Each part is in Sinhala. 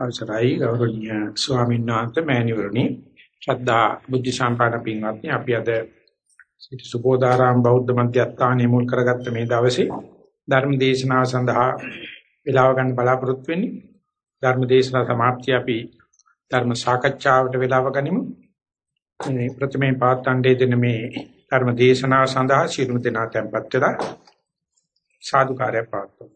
අවසරයි ගෞරවනීය ස්වාමීන් වහන්සේ මෑණිවරණි. ශ්‍රද්ධා බුද්ධ සම්පන්න පින්වත්නි අපි අද සිටි සුබෝධාරාම බෞද්ධ මධ්‍යස්ථානයේ මුල් කරගත්ත මේ දවසේ ධර්ම දේශනාව සඳහා වේලාව ගන්න බලාපොරොත්තු වෙන්නේ. ධර්ම දේශනාව સમાප්තිය අපි ධර්ම සාකච්ඡාවට වේලාව ගනිමු. මේ ප්‍රථමයෙන් පාත්තණ්ඩේ දෙන මේ ධර්ම දේශනාව සඳහා ශිරුම දෙනා tempත් වෙලා සාදුකාරය පාත්තුමු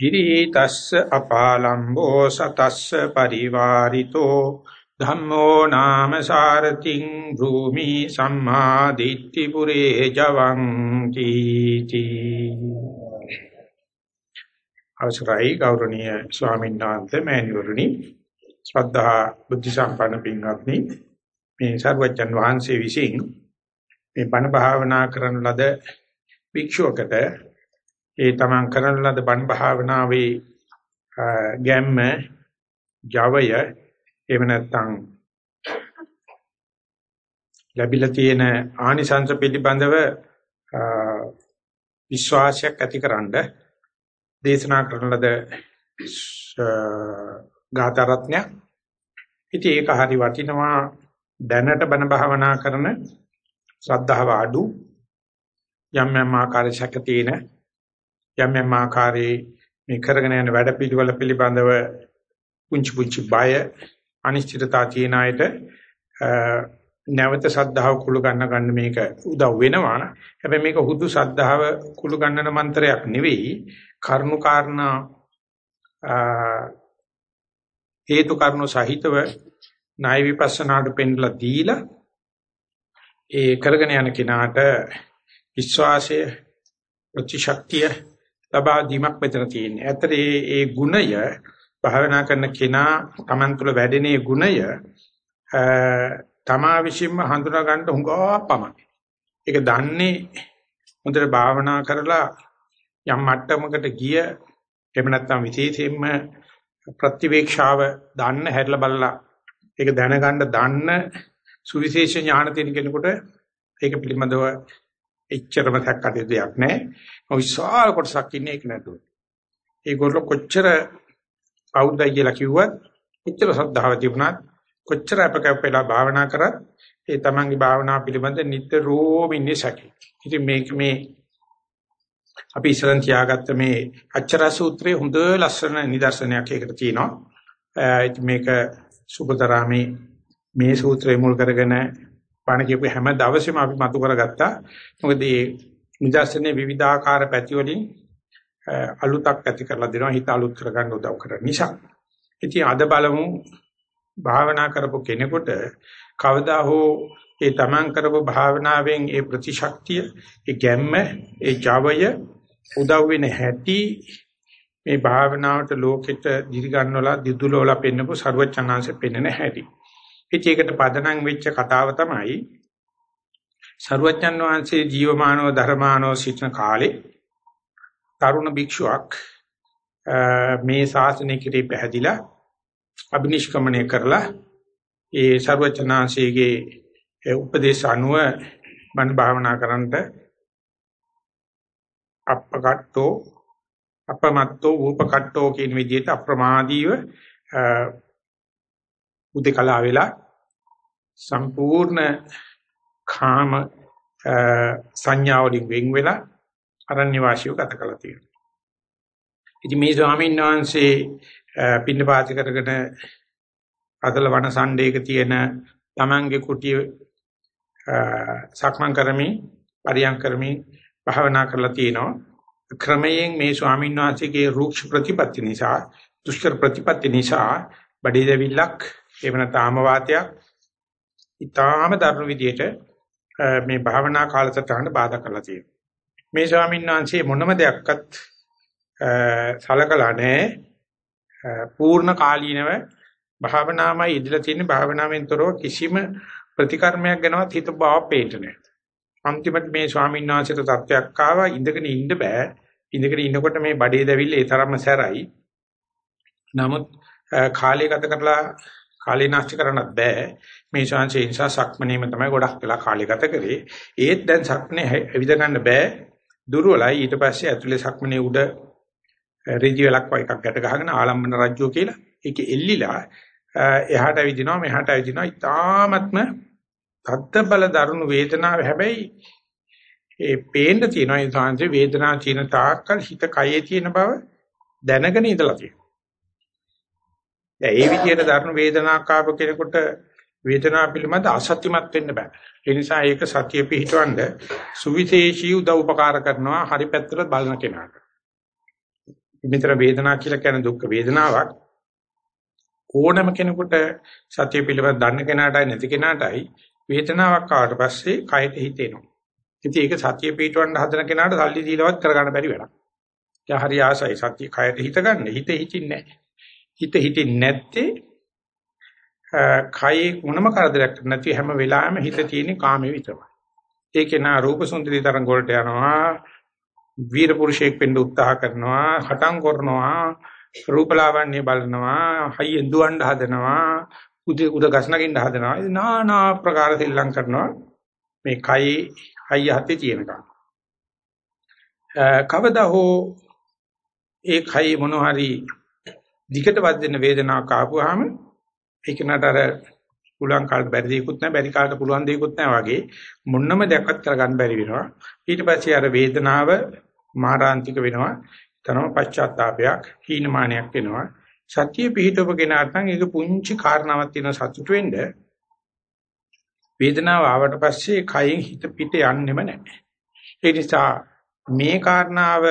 හිරිතස්ස අපාලම්බෝ සතස්ස පරිවාරිතෝ ධම්මෝ නාම සාරතිං භූමි සම්මා දිට්ඨි පුරේ ජවං කීති. අවසරයි ගෞරවනීය ස්වාමීන් වහන්සේ මෑණිවරණි ශ්‍රද්ධා බුද්ධ සම්පන්න පින්වත්නි මේ සර්වජන් වහන්සේ විසින් මේ බණ භාවනා කරන ලද භික්ෂුවකට ඒ තමන් කරන ලද බණ භාවනාවේ ගැම්ම ජවය එහෙම නැත්නම් ලැබිලා තියෙන ආනිසංස පිළිබඳව විශ්වාසයක් ඇතිකරනද දේශනා කරන ලද ගාතරත්නය ඉතින් ඒක හරි වටිනවා. දැනට බණ භාවනා කරන ශ්‍රද්ධාව අඩු. යම් යම් ආකාරයක තියෙන යම් යම් ආකාරයේ මේ කරගෙන යන වැඩ පිළිවෙල පිළිබඳව පුංචි පුංචි බය අනිශ්චිතතා තියෙන අයට නැවත සද්ධාව කුළු ගන්න ගන්න මේක උදව් වෙනවා හැබැයි මේක හුදු සද්ධාව කුළු ගන්නන මන්ත්‍රයක් නෙවෙයි. කරුණු කාරණා හේතු කරුණු සහිතව ණය විපස්සනාට පෙන්ලා දීලා ඒ කරගෙන යන කෙනාට විශ්වාසය ප්‍රතිශක්තිය ලබා දීමක් මෙතන තියෙන්නේ. ඇත්තට මේ ඒ ගුණය භාවනා කරන කෙනා Taman තුල වැඩෙන ඒ ගුණය තමා විසින්ම හඳුනා ගන්න හුඟා පමණයි. ඒක දන්නේ හොඳට භාවනා කරලා යම් මට්ටමකට ගිය එහෙම නැත්නම් විශේෂයෙන්ම ප්‍රතිවේක්ෂාව දන්න හැරලා බලලා ඒක දැනගන්න දන්න සුවිශේෂ ඥාන තියෙන කෙනෙකුට ඒක පිළිබඳව එච්චරම තක්කටි දෙයක් නැහැ. විශාල කොටසක් ඉන්නේ ඒක නැතුව. ඒගොල්ලෝ කොච්චර බෞද්ධයි කියලා කිව්වත් කොච්චර ශ්‍රද්ධාව තිබුණත් කොච්චර අපකප්පලා භාවනා කරත් ඒ තමන්ගේ භාවනා පිළිබඳ නිතරම ඉන්නේ සැකේ. ඉතින් මේක මේ අපි ඉස්සරන් තියාගත්ත මේ අච්චර සූත්‍රයේ හොඳ ලස්සන නිදර්ශනයක් ඒකට තියෙනවා. මේක සුබතරාමේ මේ සූත්‍රය මුල් කරගෙන පාණ කියපු හැම දවසෙම අපි මතු කරගත්තා. මොකද මේ නිදර්ශනයේ විවිධාකාර පැති වලින් අලුතක් ඇති කරලා දෙනවා හිත අලුත් කරගන්න උදව් කරන නිසා. ඉතින් අද බලමු භාවනා කරපු කෙනෙකුට කවදා හෝ ඒ තමන් කරපු භාවනාවෙන් ඒ ප්‍රතිශක්තිය, ඒ ගැම්ම, ඒ ජවය උදව් වෙන හැටි මේ භාවනාවට ලෝකෙට දිරි ගන්නවලා දිදුලවලා පෙන්නපු ਸਰවචනාංශ පෙන්නන හැටි. ඉතින් ඒකට පදනම් වෙච්ච කතාව තමයි සරුවච්චන් වහන්සේ ජීවමානව ධර්මානව සිටින කාලේ තරුණ භික්ෂුවක් මේ ශාසනය කිරේ පැහැදිලා අභිනිෂ්ක්‍මණය කරලා ඒ සරුවචනාංශයේ උපදේශ අනුව මන භාවනා කරන්නට අපකට්ටෝ අපමත්තෝ උපකට්ටෝ කියන විදිහට අප්‍රමාදීව උදේකලා වෙලා සම්පූර්ණ කාම සංඥා වලින් වෙන් වෙලා අරණ්‍ය වාසියව ගත කළා තියෙනවා. ඉතින් මේ ස්වාමීන් වහන්සේ පින්නපාති කරගෙන අදල වන සණ්ඩේක තියෙන තමන්ගේ කුටිය සක්මන් කරමින් පරියන් කරමින් භාවනා කරලා තියෙනවා. ක්‍රමයෙන් මේ ස්වාමීන් වහන්සේගේ රූක්ෂ ප්‍රතිපත්ති නිසා දුෂ්කර ප්‍රතිපත්ති නිසා බඩේ දෙවිලක් එහෙම නැත්නම් වාතයක් ඊටාම දරුණු විදියට මේ භාවනා කාලසටහනට බාධා කරලා තියෙනවා. මේ ස්වාමීන් වහන්සේ මොනම දෙයක්වත් සලකලා නැහැ. පූර්ණ කාලීනව භාවනාවයි ඉදලා තියෙන භාවනාවෙන් තොරව කිසිම ප්‍රතිකර්මයක් ගැනවත් හිත බාපේට නෑ. අන්තිමට මේ ස්වාමීන් වහන්සේට තත්ත්වයක් ආවා ඉඳගෙන ඉන්න බෑ. ඉඳගෙන ඉන්නකොට මේ බඩේ දැවිල්ල ඒ තරම්ම සැරයි. නමුත් කාලය ගත කරලා කාලේ නාස්ති කරන්නත් බෑ. මේ ශාංශේ නිසා සක්මනේම තමයි ගොඩක් වෙලා කාලය ගත කරේ. ඒත් දැන් සක්මනේ ඇවිද ගන්න බෑ. දුර්වලයි. ඊට පස්සේ ඇතුලේ සක්මනේ උඩ රිදි වෙලක් වගේ එකක් ගැට ගහගෙන ආලම්බන රජ්‍යෝ කියලා ඒකේ එල්ලිලා එහාට ඇවිදිනවා මෙහාට ඇවිදිනවා. ඊටාත්ම තත්ත බල දරුණු වේදනාව හැබැයි ඒ පේන්න තියෙනවා ඒ සාංශේ වේදනාව චින තාක්කල් හිත කයේ තියෙන බව දැනගෙන ඉඳලා තියෙනවා. දැන් ඒ විදිහට දරුණු වේදනාවක් ආපු කෙනෙකුට වේදනාව පිළිබඳ අසත්‍යමත් වෙන්න බෑ. ඒ නිසා ඒක සතිය පිහිටවන්න සුවිශේෂී උදව් උපකාර කරනවා හරි පැත්තට බලන කෙනාට. මෙතන වේදනාව කියලා කියන දුක් වේදනාවක් ඕනම කෙනෙකුට සතිය පිළිබඳ දන්න කෙනාටයි නැති කෙනාටයි වේදනාවක් ආවට පස්සේ කයට හිතෙනවා. ඉතින් ඒක සතිය පිටවන්න හදන කෙනාට සල්ලි දීලවත් කරගන්න බැරි වැඩක්. ඒ හරි ආසයි සතිය කයට හිත ගන්න. හිත හිතින්නේ නැහැ. හිත හිතින්නේ නැත්තේ කයේ මොනම කරදරයක් නැති හැම වෙලාවෙම හිත තියෙන කාමයේ විතරයි. ඒකේ නා රූප සුන්දරී තරංග වලට යනවා. වීර පුරුෂයෙක් වෙන්න උත්සාහ කරනවා, හටම් කරනවා, රූපලාවන්‍ය බලනවා, හයියෙන් දුවන්න හදනවා, උද උද ගස්නකින් හදනවා. නානා ප්‍රකාර සෙල්ලම් කරනවා. මේ කයි හයිය හතේ තියෙනකම්. කවදා හෝ ඒ කයි මොන හරි දිගට වදින වේදනාවක් ආපුවාම ඒක නට අර පුළුවන් කාලට බැරි දෙයක්වත් නැහැ බැරි කාලට පුළුවන් දෙයක්වත් නැහැ වගේ මොන්නම දෙයක්වත් කරගන්න බැරි වෙනවා. ඊට පස්සේ අර වේදනාව මාරාන්තික වෙනවා. තනම පශ්චාත්තාවයක් හීනමානයක් වෙනවා සතිය පිහිටවගෙනාට නම් ඒක පුංචි කාරණාවක් තියෙන සතුට වෙන්න. වේදනාව ආවට පස්සේ කයෙන් හිත පිට යන්නෙම නැහැ. ඒ නිසා මේ කාරණාව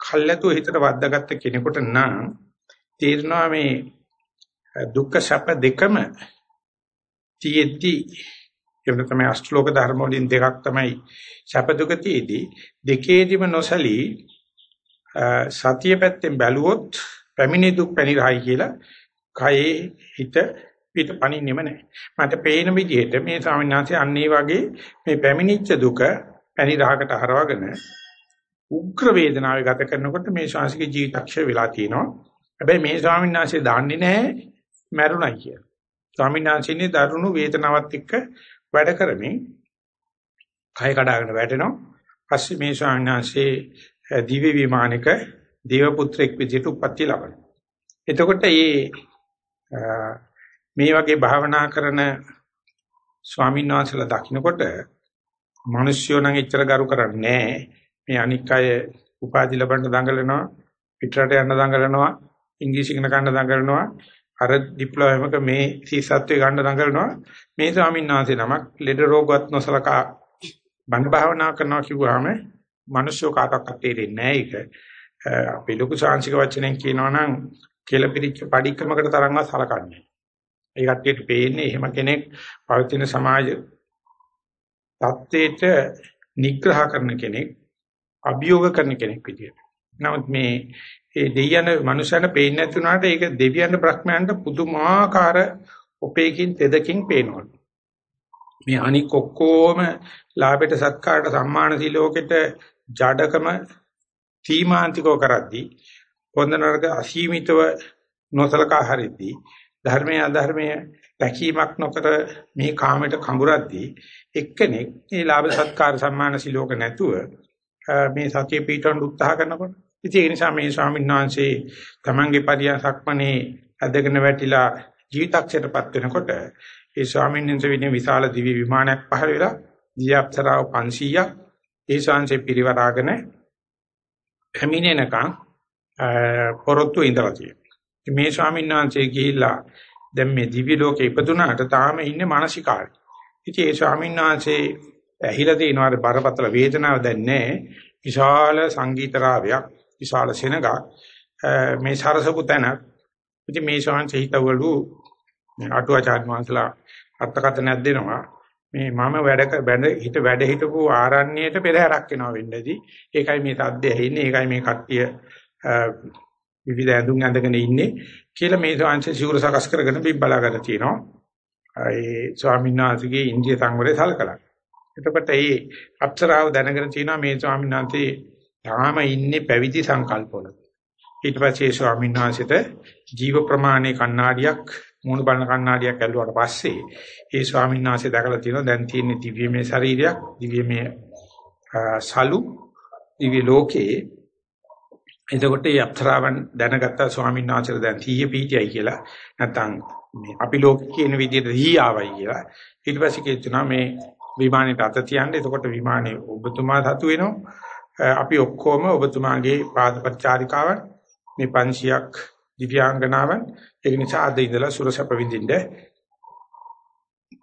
කල්ැතුව හිතට වද්දාගත්ත කෙනෙකුට නම් තේරෙනවා මේ දුක්ඛ සැප දෙකම තියෙද්දි එහෙම තමයි අෂ්ටලෝක ධර්ම වලින් දෙකක් තමයි සැප දුක තියේදී දෙකේදිම නොසලී සතිය පැත්තෙන් බැලුවොත් පැමිණි දුක් පැනිරහයි කියලා කයේ හිත පිට පණින්නෙම නැහැ. මට පේන විදිහට මේ ස්වාමීන් වහන්සේ අන්න ඒ වගේ මේ පැමිණිච්ච දුක පැනිරහකට හරවගෙන උග්‍ර වේදනාවේ ගත කරනකොට මේ ශාසික ජීවිතක්ෂ වෙලා තියෙනවා. හැබැයි මේ ස්වාමීන් වහන්සේ දන්නේ නැහැ මැරුණයි කියලා. ස්වාමීන් වහන්සේනේ දරුණු වේදනාවත් එක්ක වැඩ කරමින් කය කඩාගෙන වැටෙනවා. පස්සේ මේ ස්වාමීන් වහන්සේ දිව්‍ය විමානයක දේව පුත්‍රෙක් විදිහට උපත්ති ලබනවා. එතකොට මේ මේ වගේ භාවනා කරන ස්වාමීන් වහන්සේලා දකින්නකොට මිනිස්සුયો නම් එච්චර ගරු කරන්නේ මේ අනික් අය උපාධි ලබන්න දඟලනවා පිටරට යන්න දඟලනවා ඉංග්‍රීසි ඉගෙන ගන්න දඟලනවා අර ඩිප්ලෝමා එක මේ සීසත්වයේ ගන්න දඟලනවා මේ ස්වාමීන් වහන්සේ නමක් ලෙඩ රෝගවත් නොසලකා බණ භාවනා කරනවා කිව්වහම මිනිස්සු කාටවත් තේරෙන්නේ නැහැ ඒක. අපි ලොකු සාංශික වචනෙන් කියනවා නම් කෙලපිරිච්ච padikkamakata තරම්වත් සලකන්නේ ඒ කට්ටියට පේන්නේ එහෙම කෙනෙක් පවතින සමාජ தත්ත්වයට නිග්‍රහ කරන කෙනෙක් අභියෝග කරන කෙනෙක් විදියට. නමුත් මේ ඒ දෙයයන් මනුෂයන පේන්නේ නැති වුණාට ඒක දෙවියන් බ්‍රහ්මයන්ට පුදුමාකාර ඔපේකින් තෙදකින් පේනවා. මේ අනික් ඔක්කොම ලාභයට සත්කාරට සම්මාන සිලෝකෙට ජඩකම තීමාන්තිකව කරද්දී හොඳ නරක අසීමිතව නොසලකා හරිද්දී ධර්මයේ අධර්මයේ රැකීමක් නොකර මේ කාමයට කඹරද්දී එක්කෙනෙක් මේ ලාභ සත්කාර සම්මාන සිලෝක නැතුව මේ සතිය පිටවන්න උත්සාහ කරනකොට ඉතින් ඒ නිසා මේ ස්වාමීන් වහන්සේ තමන්ගේ පරියසක්මනේ ඇදගෙන වැටිලා ජීවිතක්ෂයටපත් වෙනකොට ඒ ස්වාමීන් වහන්සේ විනේ විශාල දිවි විමානයක් පහළ වෙලා දියප්තරාව 500ක් ඒ ශාංශේ පිරිවරාගෙන පැමිණෙනකන් පොරොත්තු ඉඳලා තියෙනවා. මේ ස්වාමීන් වහන්සේ ගිහිල්ලා දැන් මේ දිවි ලෝකේ ඉපදුනාට තාම ඉන්නේ මානසිකාරය. ඉතින් ඒ ස්වාමීන් වහන්සේ ඇහිලා තිනවාර බරපතල වේදනාවක් දැන් නැහැ. විශාල සංගීත රාවයක්, විශාල සෙනගක් මේ සරසපු තැන. ඉතින් මේ ශාන්ති හිතවලු අටුවාචාර්ය වහන්සලා අර්ථකථනයක් දෙනවා. මේ මම වැඩ බැඳ හිට වැඩ හිටපු ආරණ්‍යයට පෙරහැරක් වෙනවා වෙන්නේදී. ඒකයි මේ සද්දය ඇහින්නේ. ඒකයි මේ කට්ටිය විවිධ ඇඳුම් ඇඳගෙන ඉන්නේ කියලා මේ ස්වාංශ සිවුර සකස් කරගෙන බිම්බලාගෙන තියෙනවා. ඒ ස්වාමීන් වහන්සේගේ ඉන්දිය සංවරය සලකලා. එතකොට මේ අප්සරාව දැනගෙන තියෙනවා මේ ස්වාමීන් වහන්සේ තාම ඉන්නේ පැවිදි සංකල්පවල. ඊට පස්සේ ස්වාමීන් වහන්සේට ජීව ප්‍රමාණයේ කණ්ණාඩියක් මූණ බලන කණ්ණාඩියක් ඇල්ලුවාට පස්සේ ඒ ස්වාමීන් වහන්සේ දැකලා තියෙනවා දැන් තියෙන දිව්‍යමය ශරීරයක් දිව්‍යමය සලු දිව්‍ය ලෝකයේ. එතකොට මේ අප්සරාවන් දැනගත්ත ස්වාමීන් වහන්සේලා දැන් 100 පීඨයයි කියලා. නැත්නම් මේ අපි ලෝක කියන විදිහට හී ආවයි කියලා. ඊට පස්සේ කියනවා මේ විමානෙට අත තියන්න. එතකොට විමානේ ඔබතුමා සතු වෙනවා අපි ඔක්කොම ඔබතුමාගේ පාදපච්චාරිකාවන් මේ 500ක් දිව්‍යාංගනාවන් ඒක නිසා අද ඉඳලා සුරසප විඳින්න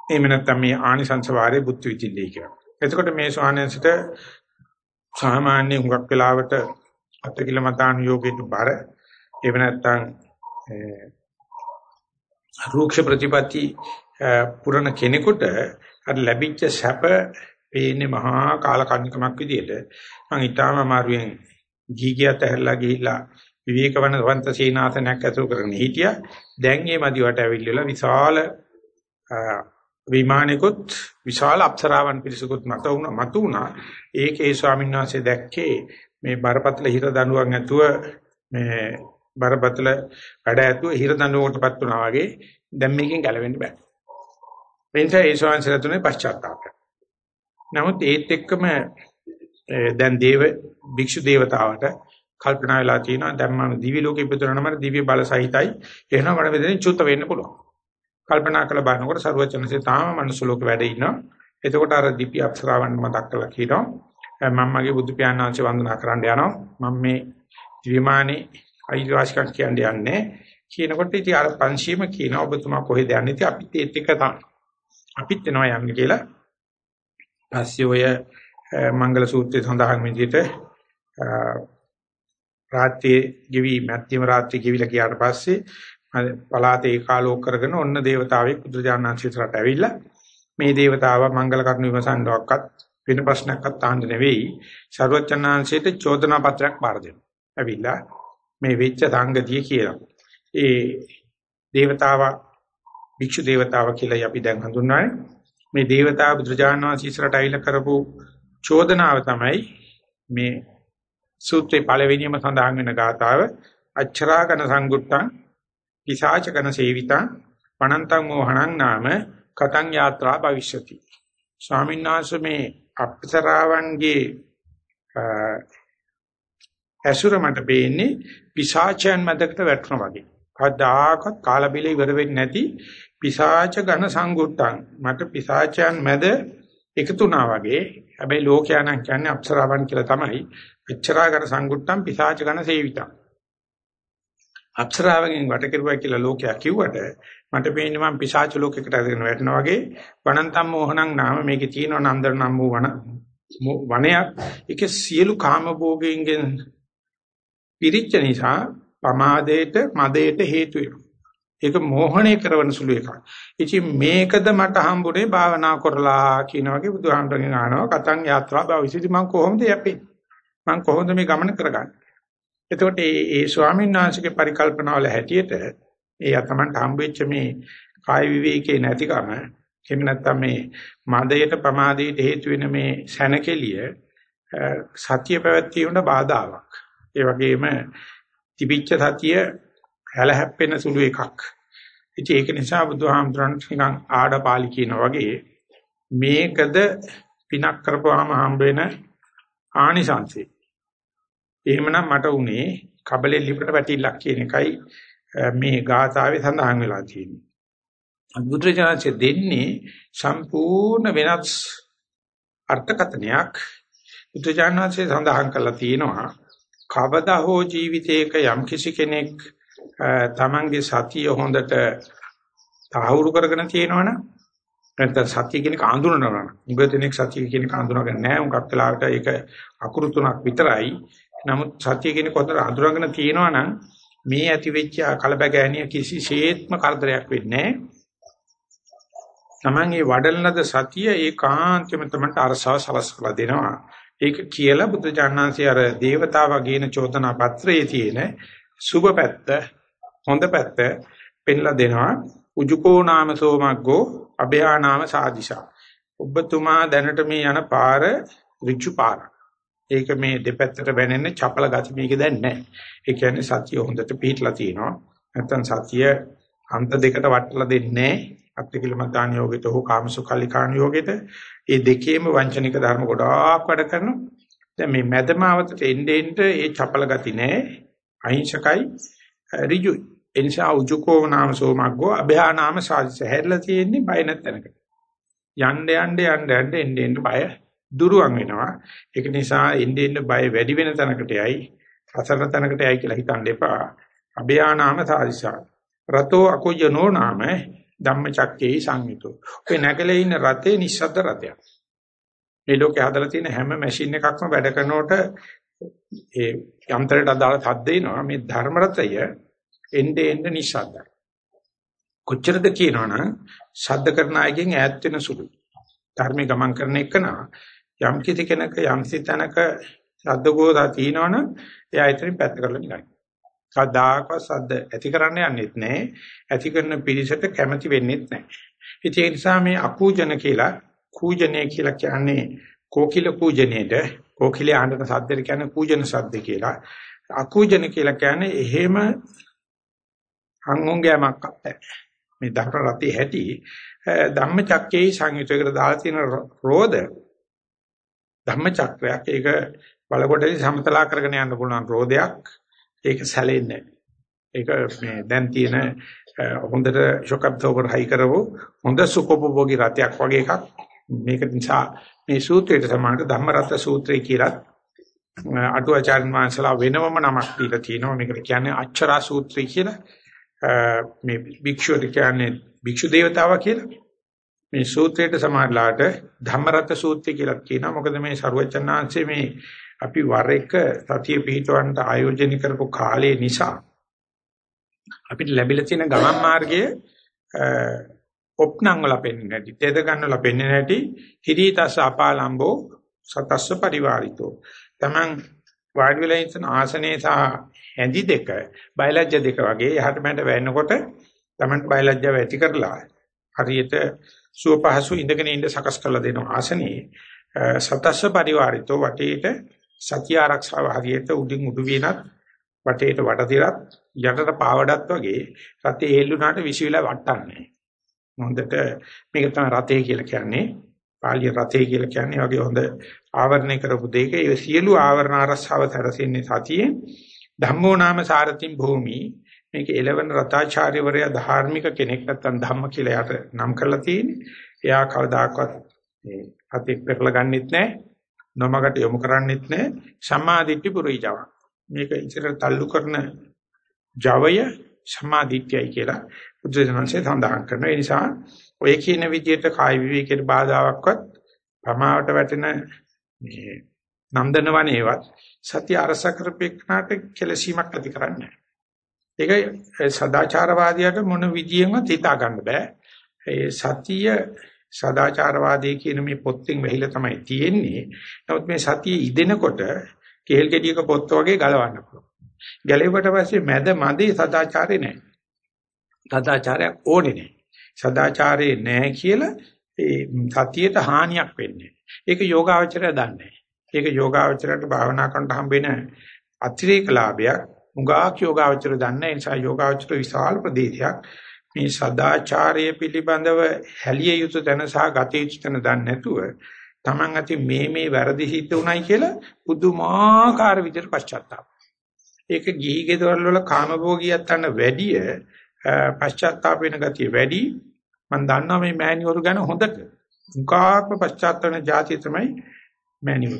එහෙම නැත්නම් මේ ආනිසංස වාරේ බුද්ධ විචින්නේ කියලා. එතකොට මේ ස්වාමීන්සිට සාමාන්‍ය හුඟක් වෙලාවට අත්කිල මතානුയോഗයට බර එහෙම නැත්නම් රූක්ෂ ප්‍රතිපatti පුරණ කෙනෙකුට අර ලැබිච්ච සැප පේන්නේ මහා කාලකන්නිකමක් විදියට මම ඊටාම අමාරුවෙන් ගීගියත් ඇහැරලා ගිහිල්ලා විවේකවන වන්ත සීනාසනයක් ඇතුළු කරගෙන හිටියා. දැන් මේ මදිවට ඇවිල්ලා විශාල විමානිකුත් විශාල අප්සරාවන් පිරිසකුත් මත වුණා මතු වුණා. ඒකේ ස්වාමීන් වහන්සේ දැක්කේ මේ බරපතල හිර දඬුවම් ඇතුව මේ බරපතල වැඩ ඇතුව හිර දඬුවමකටපත් වුණා වගේ දැන් මේකෙන් ගැලවෙන්න බෑ. එනිසා ඒ ස්වාමීන් වහන්සේ තුනේ පශ්චාත්තාපය. නමුත් ඒත් එක්කම දැන් දේව භික්ෂු දේවතාවට කල්පනා වෙලා තියෙනවා දැන් මම දිවි ලෝකෙ ඉපදුනම දිව්‍ය බල සහිතයි. එහෙනම් මට මෙතනින් චුත්ත වෙන්න පුළුවන්. කල්පනා කරලා බලනකොට සරුවචනසේ තාම මනුස්ස ලෝකෙ වැඩ ඉන්නවා. එතකොට අර දීපි අප්සරාවන් මතක් කරලා කියනවා මම මගේ බුදු පියාණන් වහන්සේ වන්දනා කරන්න යනවා. මම මේ විමානේ අයිතිවාසිකම් කියන්නේ යන්නේ. කියනකොට ඉතින් අර පංචීම කියන ඔබතුමා කොහෙද යන්නේ? ඉතින් අපිත් ඒත් එක තමයි අපිත් එනවා යන්නේ කියලා. පස්සේ ඔය මංගල සූත්‍රයේ සඳහන් විදිහට රාත්‍රියේ ගෙවි මැත්‍යම රාත්‍රියේ ගෙවිලා ගියාට පස්සේ පලාතේ ඒකාලෝක කරගෙන ඔන්න දේවතාවෙක් බුදුජානනාංශයට ඇවිල්ලා මේ දේවතාව මංගල කරුණු විමසන්නවක්වත් වෙන ප්‍රශ්නයක්වත් අහන්න නෙවෙයි ਸਰවචනාංශයට චෝදනා පත්‍රයක් බාර දෙනවා. ඇවිල්ලා මේ වෙච්ච සංගතිය කියලා. ඒ දේවතාව භික්ෂු දේවතාව කියලා අපි දැන් හඳුන්වන්නේ. මේ දේවතාව බුදුජානනාංශයට ඇවිල්ලා කරපු චෝදනාව තමයි මේ සූත්‍රයේ පළවෙනියම සඳහන් වෙන ගාතාව අච්චරාකන සංගුට්ටං පිසාචකන සේවිතං වනන්තං මෝහණං නාම කතං යාත්‍රා භවිෂ්‍යති ස්වාමීන් වහන්සේ මේ අප්සරාවන්ගේ ඇසුර මට පේන්නේ පිසාචයන් මැදකට වැටුණා වගේ. කවදාකවත් කාලබිල ඉවර වෙන්නේ නැති පිසාච ඝන සංගුට්ටං මට පිසාචයන් මැද එකතු වුණා වගේ. හැබැයි ලෝකයා නම් කියන්නේ අප්සරාවන් කියලා තමයි. එච්චරාගන සංගුට්ටම් පිසාච ගණ සේවිතං. අප්සරාවගෙන් වට කෙරුවා කියලා ලෝකයා කිව්වට මට පේන්නේ මම පිසාච ලෝකයකට අරගෙන වැටෙනා වගේ වනන්තම් මොහණං නාම මේකේ තියෙන නන්දර නම් වූ වන වනයක් ඒක සියලු කාම භෝගයෙන් පිරිච්ච නිසා පමාදයට මදයට හේතු වෙනවා. ඒක මෝහණය කරන සුළු එකක්. ඉතින් මේකද මට හම්බුනේ භාවනා කරලා කියන වගේ බුදුහාමරගෙන් අහනවා කතං යාත්‍රා භවිසිත මම කොහොමද යපෙන්නේ? මම කොහොමද මේ ගමන කරගන්නේ? එතකොට මේ ඒ ස්වාමීන් වහන්සේගේ පරිකල්පනාවල හැටියට ඒ අතමන්ට හම්බෙච්ච මේ කාය විවේකේ නැතිකම එහෙම නැත්නම් මේ මදයට ප්‍රමාදයට හේතු වෙන මේ සැනකෙලිය සත්‍ය පැවැත්වීමට බාධාවක්. ඒ වගේම තිබිච්ච සතිය හැලහැප්පෙන සුළු එකක්. ඉතින් ඒක නිසා බුදුහාමුදුරන්ට නිකන් ආඩපාලි කියන වගේ මේකද පිනක් කරපුවාම හම්බ වෙන ආනිසංසය. එහෙමනම් මට උනේ කබලේ ලිපට වැටිල්ලක් කියන එකයි මේ ගාථාවේ සඳහන් වෙලා තියෙන්නේ. බුදුරජාණන්සේ දෙන්නේ සම්පූර්ණ වෙනස් අර්ථකථනයක් බුදුරජාණන්සේ සඳහන් කරලා තියෙනවා කවදා හෝ ජීවිතයක යම් කිසි කෙනෙක් තමන්ගේ සතිය හොඳට තහවුරු කරගෙන තියෙනවනම් නැත්නම් සතිය කියන එක අඳුනනවා. උගතෙනෙක් සතිය කියන එක අඳුනගන්නේ නැහැ. උඟක් වෙලාවට ඒක අකුරු තුනක් විතරයි. නමුත් සතිය කියන කොට අඳුරගෙන තියෙනවා නම් මේ ඇති වෙච්ච කලබගෑනිය කිසිසේත්ම කරදරයක් වෙන්නේ නැහැ. තමන්ගේ වඩලනද සතිය ඒකාන්තයෙන්ම තමයි අරසව සලස්කලා දෙනවා. ඒක කියලා බුද්ධ ඥානanse අර దేవතාවා ගේන චෝදනා පත්‍රයේ තියෙන සුබ පැත්ත හොඳ පැත්ත පෙන්ලා දෙනවා උජුකෝ නාම සෝමග්ගෝ අභයා නාම සාදිශා ඔබතුමා දැනට මේ යන පාර ඍජු පාරක් ඒක මේ දෙපැත්තට වැනෙන්නේ චපල ගති මේක දැන් නැහැ. ඒ කියන්නේ සතිය හොඳට පිහිටලා තියෙනවා. නැත්තම් සතිය අන්ත දෙකට වටලා දෙන්නේ අත්තිකිලමතාන යෝගෙට හෝ කාමසුඛල්ලිකාන යෝගෙට. මේ දෙකේම වංචනික ධර්ම ගොඩාක් වැඩ කරනවා. දැන් මේ මැදමාවතට එන්නේ එන්නේ ඒ චපල ගති නැහැ. අහිංසකයි ඍජුයි. එනිසා උජුකෝ නාම සෝමග්ගෝ අභයා නාම සාදිස හැරලා තියෙන්නේ බය නැතනකට. යන්න යන්න යන්න යන්න එන්න එන්න බය දුරුවන් වෙනවා. ඒක නිසා එන්න එන්න බය වැඩි වෙන තැනකට යයි, අසරණ තැනකට යයි කියලා හිතන්න එපා. අභයා නාම සාදිසා. රතෝ අකුජනෝ නාම ධම්මචක්කේ සංයුතෝ. ඔය නැගලේ ඉන්න රතේ නිස්සද්ද රතයක්. මේ ලෝකේ හදලා තියෙන හැම මැෂින් එකක්ම වැඩ කරනකොට ඒ යන්ත්‍රයට අදාළ සද්ද එනවා. මේ ධර්ම රතය එnde end නිස්සද්දයි. කොච්චරද කියනවනම් ශබ්ද කරන අයගෙන් ඈත් වෙන සුළුයි. ධර්මයේ ගමන් කරන එකනා යම් කිසි කෙනක යම් සිතනක ශබ්දගෝධා තිනවනම් එයා ඉතින් පැත්ත කරලා නිකන්. කවදාකවත් ශබ්ද ඇති කරන්න යන්නෙත් නැහැ. ඇති කරන පිළිසෙට කැමති වෙන්නෙත් නැහැ. ඒ නිසා මේ අකූජන කියලා කූජනය කියලා කියන්නේ කෝකිල කූජනයේද කෝකිලේ ආනන සද්දෙට කියන්නේ කූජන සද්ද කියලා. අකූජන කියලා කියන්නේ එහෙම අංගොංගයමක් නැහැ. මේ ධර්ම රතේ හැටි ධම්මචක්කේ සංයුතයකට දාලා තියෙන රෝධ ධම්මචක්‍රයක්. ඒක බලකොටදී සමතලා කරගෙන යන්න පුළුවන් රෝධයක් ඒක සැලෙන්නේ ඒක මේ දැන් තියෙන හොඳට ෂොක් ඇබ්සෝබර් හයි කරවෝ හොඳ සුකොපභෝගී රතයක් වගේ එකක්. මේක නිසා මේ සූත්‍රයට සමානට ධම්මරත සූත්‍රය කියලා අටුවාචාර්ය වංශලා වෙනවම නමක් දීලා තියෙනවා මේකට කියන්නේ අච්චරා සූත්‍රය කියලා මේ භික්ෂුවට කියන්නේ භික්ෂු දේවතාවා කියලා. මේ සූත්‍රයට සමානලාට ධම්මරත සූත්‍රය කියලා කියනවා. මොකද මේ ਸਰුවචනාංශයේ මේ අපි වර එක සතිය පිහිටවන්න ආයෝජනය කරපු කාලය නිසා අපිට ලැබිලා තියෙන ගමන් මාර්ගයේ ඔප්නං වල පෙන්නේ නැති, තෙද ගන්න වල පෙන්නේ නැති, හිරීතස අපාලම්බෝ සතස්ස පරිවාරිතෝ. Taman වාඩි වෙලා ඉන්න ආසනේ සහ ඇඳි දෙක බයලජ්‍ය දෙක වගේ යහට මැට වැන්නකොට Taman බයලජ්‍යව ඇති කරලා හරියට සුව පහසු ඉඳගෙන ඉන්න සකස් කරලා දෙනවා ආසනේ සතස්ස පරිවාරිතෝ වටේට සතිය ආරක්ෂාව හරියට උඩින් උඩු විනත් වටේට වට දිරත් යටට පාවඩත් වගේ රතේ හෙල්ලුනාට විශ්විලා වටන්නේ හොඳට මේක තමයි රතේ කියලා කියන්නේ පාලිය රතේ කියලා කියන්නේ වගේ හොඳ ආවරණය කරපු දෙයක ඒ සියලු ආවරණ ආරස්සාව තරසින්නේ සතියේ ධම්මෝ නාම සාරතින් භූමි මේක එළවන රතාචාර්යවරයා ධාර්මික කෙනෙක් නැත්තම් ධම්ම කියලා යට නම් කරලා තියෙන්නේ. එයා කවදාකවත් මේ අතික් පෙරලා ගන්නෙත් නැහැ. නොමකට යොමු කරන්නෙත් නැහැ. සම්මාදිට්ඨි පුරීජව. මේක ඉතින් තල්ලු කරන ජවය සම්මාදිට්ඨියයි කියලා බුදුසසුනේ සඳහන් කරනවා. ඒ නිසා ඔය කියන විදිහට කාය විවේකයට බාධාවක්වත් ප්‍රමාවට වැටෙන මේ නන්දන වනේවත් සත්‍ය අරස කරපේකනාට කෙලසීමක් ඇති කරන්නේ ඒක සදාචාරවාදියාට මොන විදියෙන්වත් හිතා ගන්න බෑ. ඒ සතිය සදාචාරවාදී කියන මේ පොත්ෙන් වෙහිලා තමයි තියෙන්නේ. නමුත් මේ සතිය ඉදෙනකොට කේල් ගෙඩියක පොත් වගේ ගලවන්න පුළුවන්. ගැලෙවට පස්සේ මැද මදේ සදාචාරේ නැහැ. සදාචාරයක් ඕනේ නැහැ. සදාචාරේ නැහැ කියලා ඒ සතියට හානියක් වෙන්නේ. ඒක යෝගාවචරය දන්නේ. ඒක යෝගාවචරයට භාවනා කරනට හම්බෙන අතිරේක ලාභයක්. උගාක් යෝගාවචර දන්නේ නිසා යෝගාවචර විශාල ප්‍රදේශයක් මේ සදාචාරය පිළිබඳව හැලිය යුතු තැන සහ ගත යුතු තැන දන්නේ නැතුව Taman අති මේ මේ වැරදි සිද්ධ උනායි කියලා පුදුමාකාර විදිහට පශ්චාත්තාප. ඒක ගිහි ගෙදරවල වල කාමභෝගියත් අන්න වැඩිය පශ්චාත්තාප වෙන ගතිය වැඩි. මම දන්නවා මේ මෑණිවරු ගැන හොඳට. මුකාත්ම පශ්චාත්තාප වෙන જાතිය තමයි මෑණිවරු.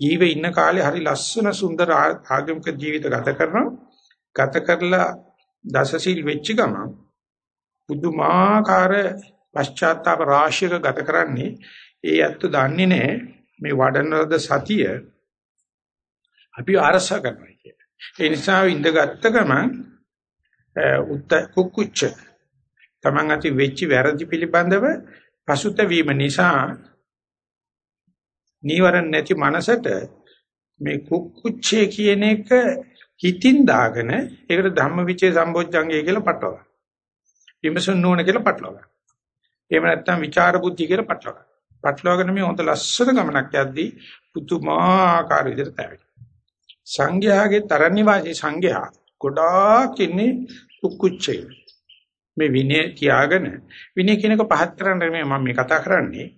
ජීවේ ඉන්න කාලේ හරි ලස්සන සුන්දර ආගමික ජීවිත ගත කරනවා. ගත කරලා දසසිල් වෙච්ච ගමන් පුදුමාකාර පශ්චාත්තාප රාශියක ගත කරන්නේ ඒ ඇත්ත දන්නේ නැහැ මේ වඩනරද සතිය අපි අරසා කරනවා කියන්නේ. ඒ නිසා ඉඳගත්ත ගමන් Eh, උත්ත කුකුච්ච තමන් අති වෙච්ච වැරදි පිළිබඳව පසුතැවීම නිසා නීවරණ නැති මනසට මේ කුක්කුච්චේ කියන එක හිතින් දාගෙන ඒකට ධම්මවිචේ සම්බොජ්ජංගය කියලා පටලවා ගන්න. විමසුන් නෝන කියලා පටලවා ගන්න. එහෙම නැත්නම් විචාර බුද්ධි කියලා පටලවා ගන්න. පටලවාගෙන මේ හොඳ ලස්සන ගමනක් යද්දී පුදුමාකාර විදිහට තැවෙනවා. සංඝයාගේ තරණි වාසී සංඝයා ගොඩාක් ඉන්නේ කුක්කුච්චේ. මේ විනය තියාගෙන විනය කියනක පහත් කරන්න මේ මම මේ කතා කරන්නේ.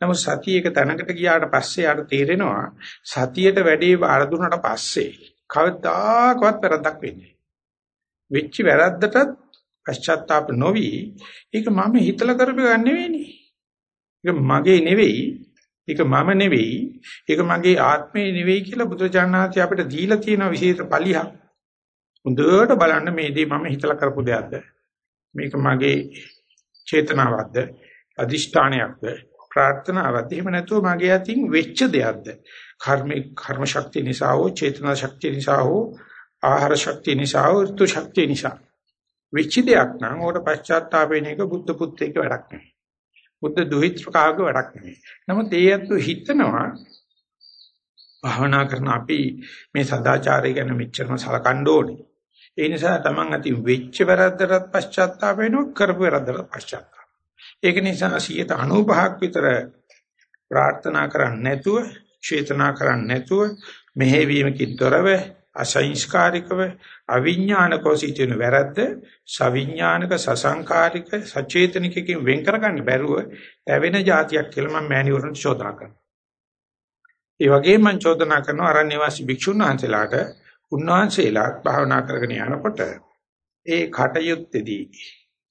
නමුත් සතිය එක තැනකට ගියාට පස්සේ යාට තේරෙනවා සතියට වැඩි බාර දුන්නාට පස්සේ කවදාකවත් වැරද්දක් වෙන්නේ වෙච්ච වැරද්දටත් පශ්චාත්තාප නොවි ඒක මම හිතලා කරපු ගන්න නෙවෙයිනේ. ඒක මගේ නෙවෙයි. ඒක මම නෙවෙයි. ඒක මගේ ආත්මේ නෙවෙයි කියලා බුදුචානන්සේ අපිට දීලා තියෙන විශේෂ පලියක්. හොඳට බලන්න මේ දේ මම හිතලා කරපු දෙයක්ද? මේක මගේ චේතනාවක්ද? අදිෂ්ඨානයක්ද? ප්‍රාර්ථනාවක්ද? එහෙම නැතුව මගේ අතින් වෙච්ච දෙයක්ද? කර්ම කර්ම ශක්තිය නිසා හෝ චේතනා ශක්තිය නිසා හෝ ආහාර ශක්තිය නිසා හෝ ඍතු ශක්තිය නිසා වෙච්ච දෙයක් නම් ඕකට පශ්චාත්තාප වෙන එක බුද්ධ පුත්‍රයෙක් වැඩක් නෙවෙයි. බුද්ධ දුහිත්‍රකාග වැඩක් නෙවෙයි. නමුත් ඒ අතු හිතනවා භාවනා කරන අපි මේ සදාචාරය ගැන මෙච්චරම සලකන්න ඕනේ. ඒ නිසා Taman අති වෙච්ච වැරද්දටත් පශ්චාත්තාප වෙනවා කරපු වැරද්දට පශ්චාත්තාප. ඒක නිසා 95ක් විතර ප්‍රාර්ථනා කරන්නේ නැතුව, චේතනා කරන්නේ නැතුව මෙහෙවීමකින් තොරව අසංස්කාරිකව අවිඥානිකව සිටින වැරද්ද සවිඥානික සසංකාරික සචේතනිකකින් වෙන් කරගන්න බැරුව ඇවෙන જાතියක් කියලා මම මෑණිවරුන්ට චෝදනා කරනවා. ඒ වගේම මම චෝදනා කරනවා අරණ්‍ය වාසී භික්ෂුන් වහන්සේලාට උන්වහන්සේලා භාවනා කරගෙන යනකොට ඒ කටයුත්තේදී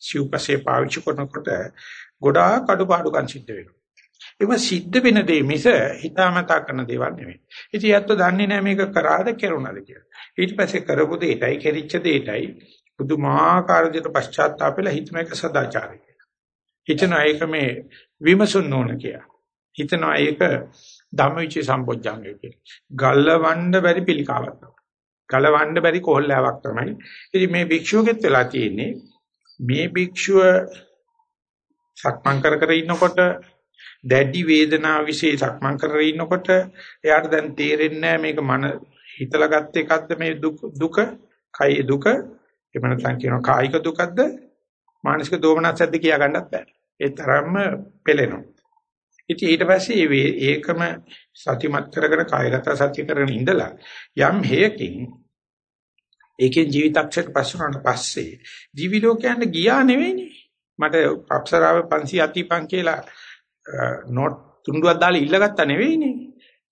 සිව්පසේ පාවිච්චි කරනකොට ගොඩාක් අඩුපාඩුකම් සිද්ධ වෙනවා. ඒක සිද්ධ වෙන දේ මිස හිතාමතා කරන දේවල් නෙමෙයි. ඉතින් යැත්ත දන්නේ නැහැ මේක කරාද කෙරුණාද කියලා. ඊට පස්සේ කරපු දෙයටයි කෙරිච්ච දෙයටයි පුදුමාකාර විදිහට පශ්චාත්තාපෙලා හිතන එක සදාචාරය. හිතනවා ඒක මේ විමසුන් නොන කියලා. හිතනවා ඒක ධම්මවිචේ සම්පොඥාංගය කියලා. ගල්වන්න බැරි පිළිකාවක්. ගලවන්න බැරි කොහොල්ලාවක් තමයි. ඉතින් මේ භික්ෂුවගෙත් වෙලා තියෙන්නේ මේ භික්ෂුව සක්මන් කර කර ඉන්නකොට දැඩි වේදනාව વિશે සක්මන් කරගෙන ඉන්නකොට එයාට දැන් තේරෙන්නේ මේක මන හිතලා ගත්ත එකක්ද මේ දුක දුක කයි දුක. එහෙම නැත්නම් කියනවා කායික දුකක්ද මානසික දෝමනස්සක්ද කියා ගන්නත් බෑ. ඒ තරම්ම පෙළෙනවා. ඉතින් ඊට පස්සේ ඒකම සතිමත් කරගෙන කායගත සත්‍ය කරගෙන ඉඳලා යම් හේයකින් ඒකේ ජීවිතක්ෂයට පස්සුනට පස්සේ දිවි ලෝකයන්ට ගියා නෙවෙයිනේ මට අප්සරාව 500 අතිපන් කියලා නෝට් තුණ්ඩුවක් දාලා ඉල්ලගත්තා නෙවෙයිනේ.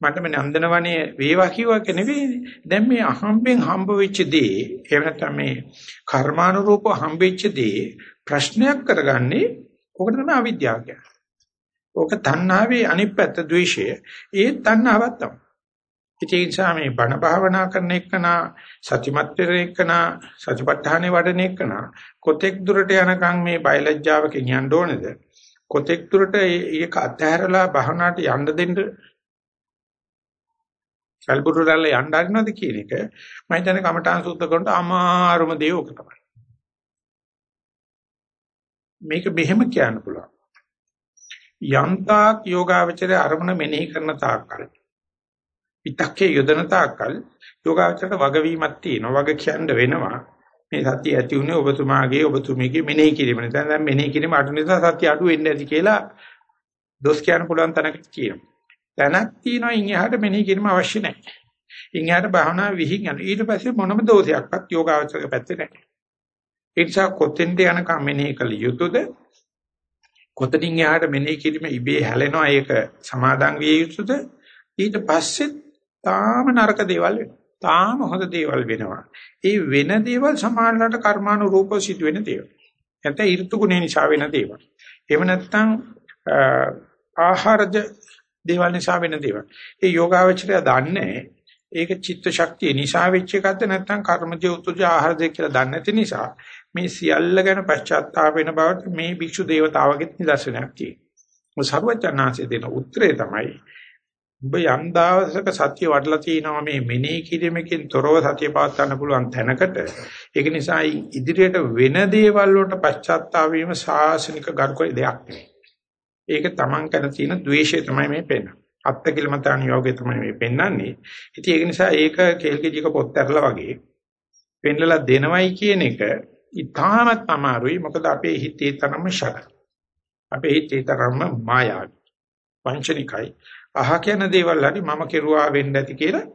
මට මේ නන්දනවනේ වේවා කිව්වක නෙවෙයිනේ. දැන් මේ අහම්බෙන් හම්බ වෙච්ච දේ, එහෙම නැත්නම් මේ කර්මානුරූපව හම්බ වෙච්ච දේ ප්‍රශ්නයක් කරගන්නේ ඔකට තමයි අවිද්‍යාව කියන්නේ. ඕක තණ්හාවේ අනිත් පැත්ත ද්වේෂය. ඒ තණ්හාවක් තමයි. ඒ නිසා මේ බණ භාවනා කරන එකනා සතිමත් වෙන එකනා සතිපට්ඨානේ වඩන එකනා කොතෙක් දුරට යනකම් මේ බයලජ්ජාවකින් යන්න ඕනේද? කොතෙක් දුරට ඒක අතහැරලා භවනාට යන්න දෙන්න සල්බුරු රැල්ල යන්න හරිනවද කියන එක මම හිතන්නේ කමඨාන් සූත්‍ර කරනට අමාරුම දේ ඕක තමයි. මේක මෙහෙම කියන්න පුළුවන්. යන්තාක් යෝගාවචරයේ අරමුණ මෙනෙහි කරන තාක්කල් පිටක්කේ යොදන තාක්කල් යෝගාවචරයට වගවීමක් තියෙනවා. වග කියන්න වෙනවා. මේ සතිය ඇති උනේ ඔබතුමාගේ ඔබතුමීගේ මෙනෙහි කිරීම නිසා. දැන් මෙනෙහි කිරීම අඩු නිසා සතිය අඩු වෙන්නේ නැති කියලා දොස් කියන්න පුළුවන් තැනකට කියනවා. තැනක් තියෙනවා ඉන් එහාට මෙනෙහි කිරීම අවශ්‍ය නැහැ. ඉන් එහාට භාවනා විහිං යන. ඊට පස්සේ මොනම දෝෂයක්වත් යෝගාවචරක පැත්තේ නැහැ. ඒ නිසා කොතෙන්ද යනකම් මෙනෙහි කළ යුතුද? කොතනින් එහාට මෙනෙහි කිරීම ඉබේ හැලෙනවා ඒක සමාදන් විය යුතුද? ඊට පස්සේ තාම නරක දේවල් වෙනවා. තාම හොඳ දේවල් වෙනවා. ඒ වෙන දේවල් සමානලට කර්මානුරූපව සිදුවෙන දේවල්. නැත්නම් ඍතු ගුණය නිසා වෙන දේවල්. එහෙම නැත්නම් ආහාරජ දේවල් නිසා වෙන දේවල්. ඒ යෝගාවචරය දන්නේ ඒක චිත්ත ශක්තිය නිසා වෙච්ච එකක්ද නැත්නම් කර්මජ උතුජ ආහාරජ කියලා දන්නේ නැති නිසා මේ සියල්ල ගැන පශ්චාත්තාප වෙන බවට මේ භික්ෂු දේවතාවගෙත් නිදර්ශනයක් තියෙනවා. සර්වඥාන්සේ දෙන උත්තරේ තමයි ඔබ යම් දවසක සත්‍ය වඩලා තිනවා මේ මෙනෙහි කිරීමකින් තොරව සත්‍ය පාත් ගන්න පුළුවන් තැනකට ඒක නිසා ඉදිරියට වෙන දේවල් වලට පශ්චාත්තාප වීම සාසනික ගරුකයි දෙයක් නෙවෙයි. ඒක Taman කරන තියෙන द्वේෂය තමයි මේ පෙන්නන්නේ. අත්තිකිලමතාන යෝගය තමයි මේ පෙන්වන්නේ. ඉතින් ඒක නිසා ඒක කේල්කේජික පොත් ඇරලා වගේ පෙන්ලලා දෙනවයි කියන එක ඉතාමත් අමාරුයි. මොකද අපේ හිතේ තරම ෂර අපේ හිතේ තරම මායාවි. වංචනිකයි. අහ කියන දේවල් හරි මම කෙරුවා වෙන්න ඇති කියලා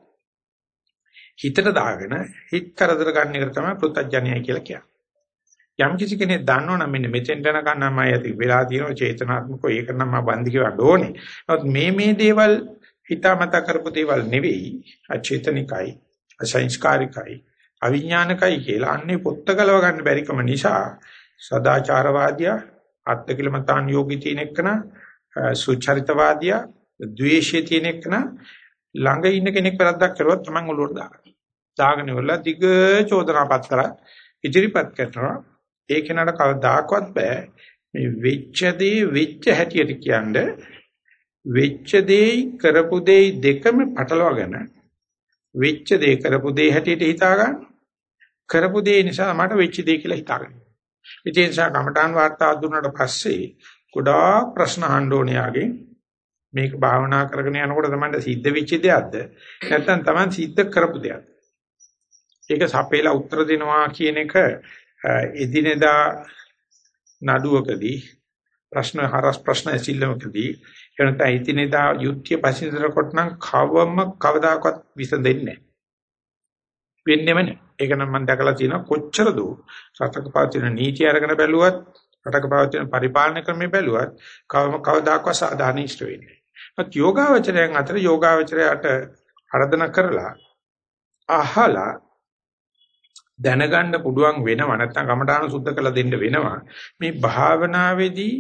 හිතට දාගෙන හිත කරදර ගන්න එක තමයි පෘථජ්ජනයයි කියලා කියන්නේ. යම් කිසි කෙනෙක් දන්නවනම් මෙන්න මෙතෙන් යනකම් නම් මම ඇති වෙලා තියෙනවා චේතනාත්මකව. ඒක නම් මම බන්දි කියවන්න ඕනේ. නමුත් මේ මේ දේවල් හිතාමතා කරපු දේවල් නෙවෙයි. අචේතනිකයි අසංස්කාරිකයි. අවිඥානිකයි කියලා අන්නේ පොත්ත ගලව ගන්න බැරිකම නිසා සදාචාරවාදියා අත්තිකිලමතාන් යෝගී තියෙන එකන සුචරිතවාදියා ද්වේෂයේ තියෙන එකන ළඟ ඉන්න කෙනෙක් වැරද්දක් කරුවොත් Taman ඔලුවට දාගන්න. දාගෙන ඉවරලා දිග චෝදනාපත් කරා ඉදිරිපත් කරනවා. ඒ කෙනාට කවදාකවත් බෑ මේ වෙච්ච දේ වෙච්ච හැටියට කියන්නේ වෙච්ච දෙයි කරපු දෙයි දෙකම පටලවාගෙන වෙච්ච දේ කරපු දේ හැටියට හිතා ගන්න කරපු දේ නිසා මට වෙච්ච දේ කියලා හිතා ගන්න. ඒ නිසා කමඨාන් වාර්තා දුන්නාට පස්සේ ගොඩාක් ප්‍රශ්න අහන්න ඕනේ යාගේ මේක භාවනා කරගෙන යනකොට තමයි සිද්ධ වෙච්ච දෙයක්ද? නැත්නම් Taman සිද්ධ කරපු දෙයක්ද? ඒක සපේලා උත්තර දෙනවා කියන එක එදිනෙදා නඩුවකදී ප්‍රශ්න හරස් ප්‍රශ්න ඇසිල්ලමකදී එනත එදිනෙදා යුක්තිය පසින්දර කොට නම් කවම කවදාකවත් විසඳෙන්නේ නැහැ. වෙන්නේම නැහැ. ඒක නම් මම දැකලා තියෙනවා කොච්චර දෝ රටක පවතින නීති අරගෙන බැලුවත් රටක පවතින පරිපාලන ක්‍රමයේ බැලුවත් කවම කවදාකවත් සාධාරණ ඉෂ්ට වෙන්නේ නැහැ. යෝගාවචරයන් අතර යෝගාවචරයට ආරාධනා කරලා අහලා දැනගන්න පුළුවන් වෙනවා නැත්නම් කමඨාන සුද්ධ කළ දෙන්න වෙනවා. මේ භාවනාවේදී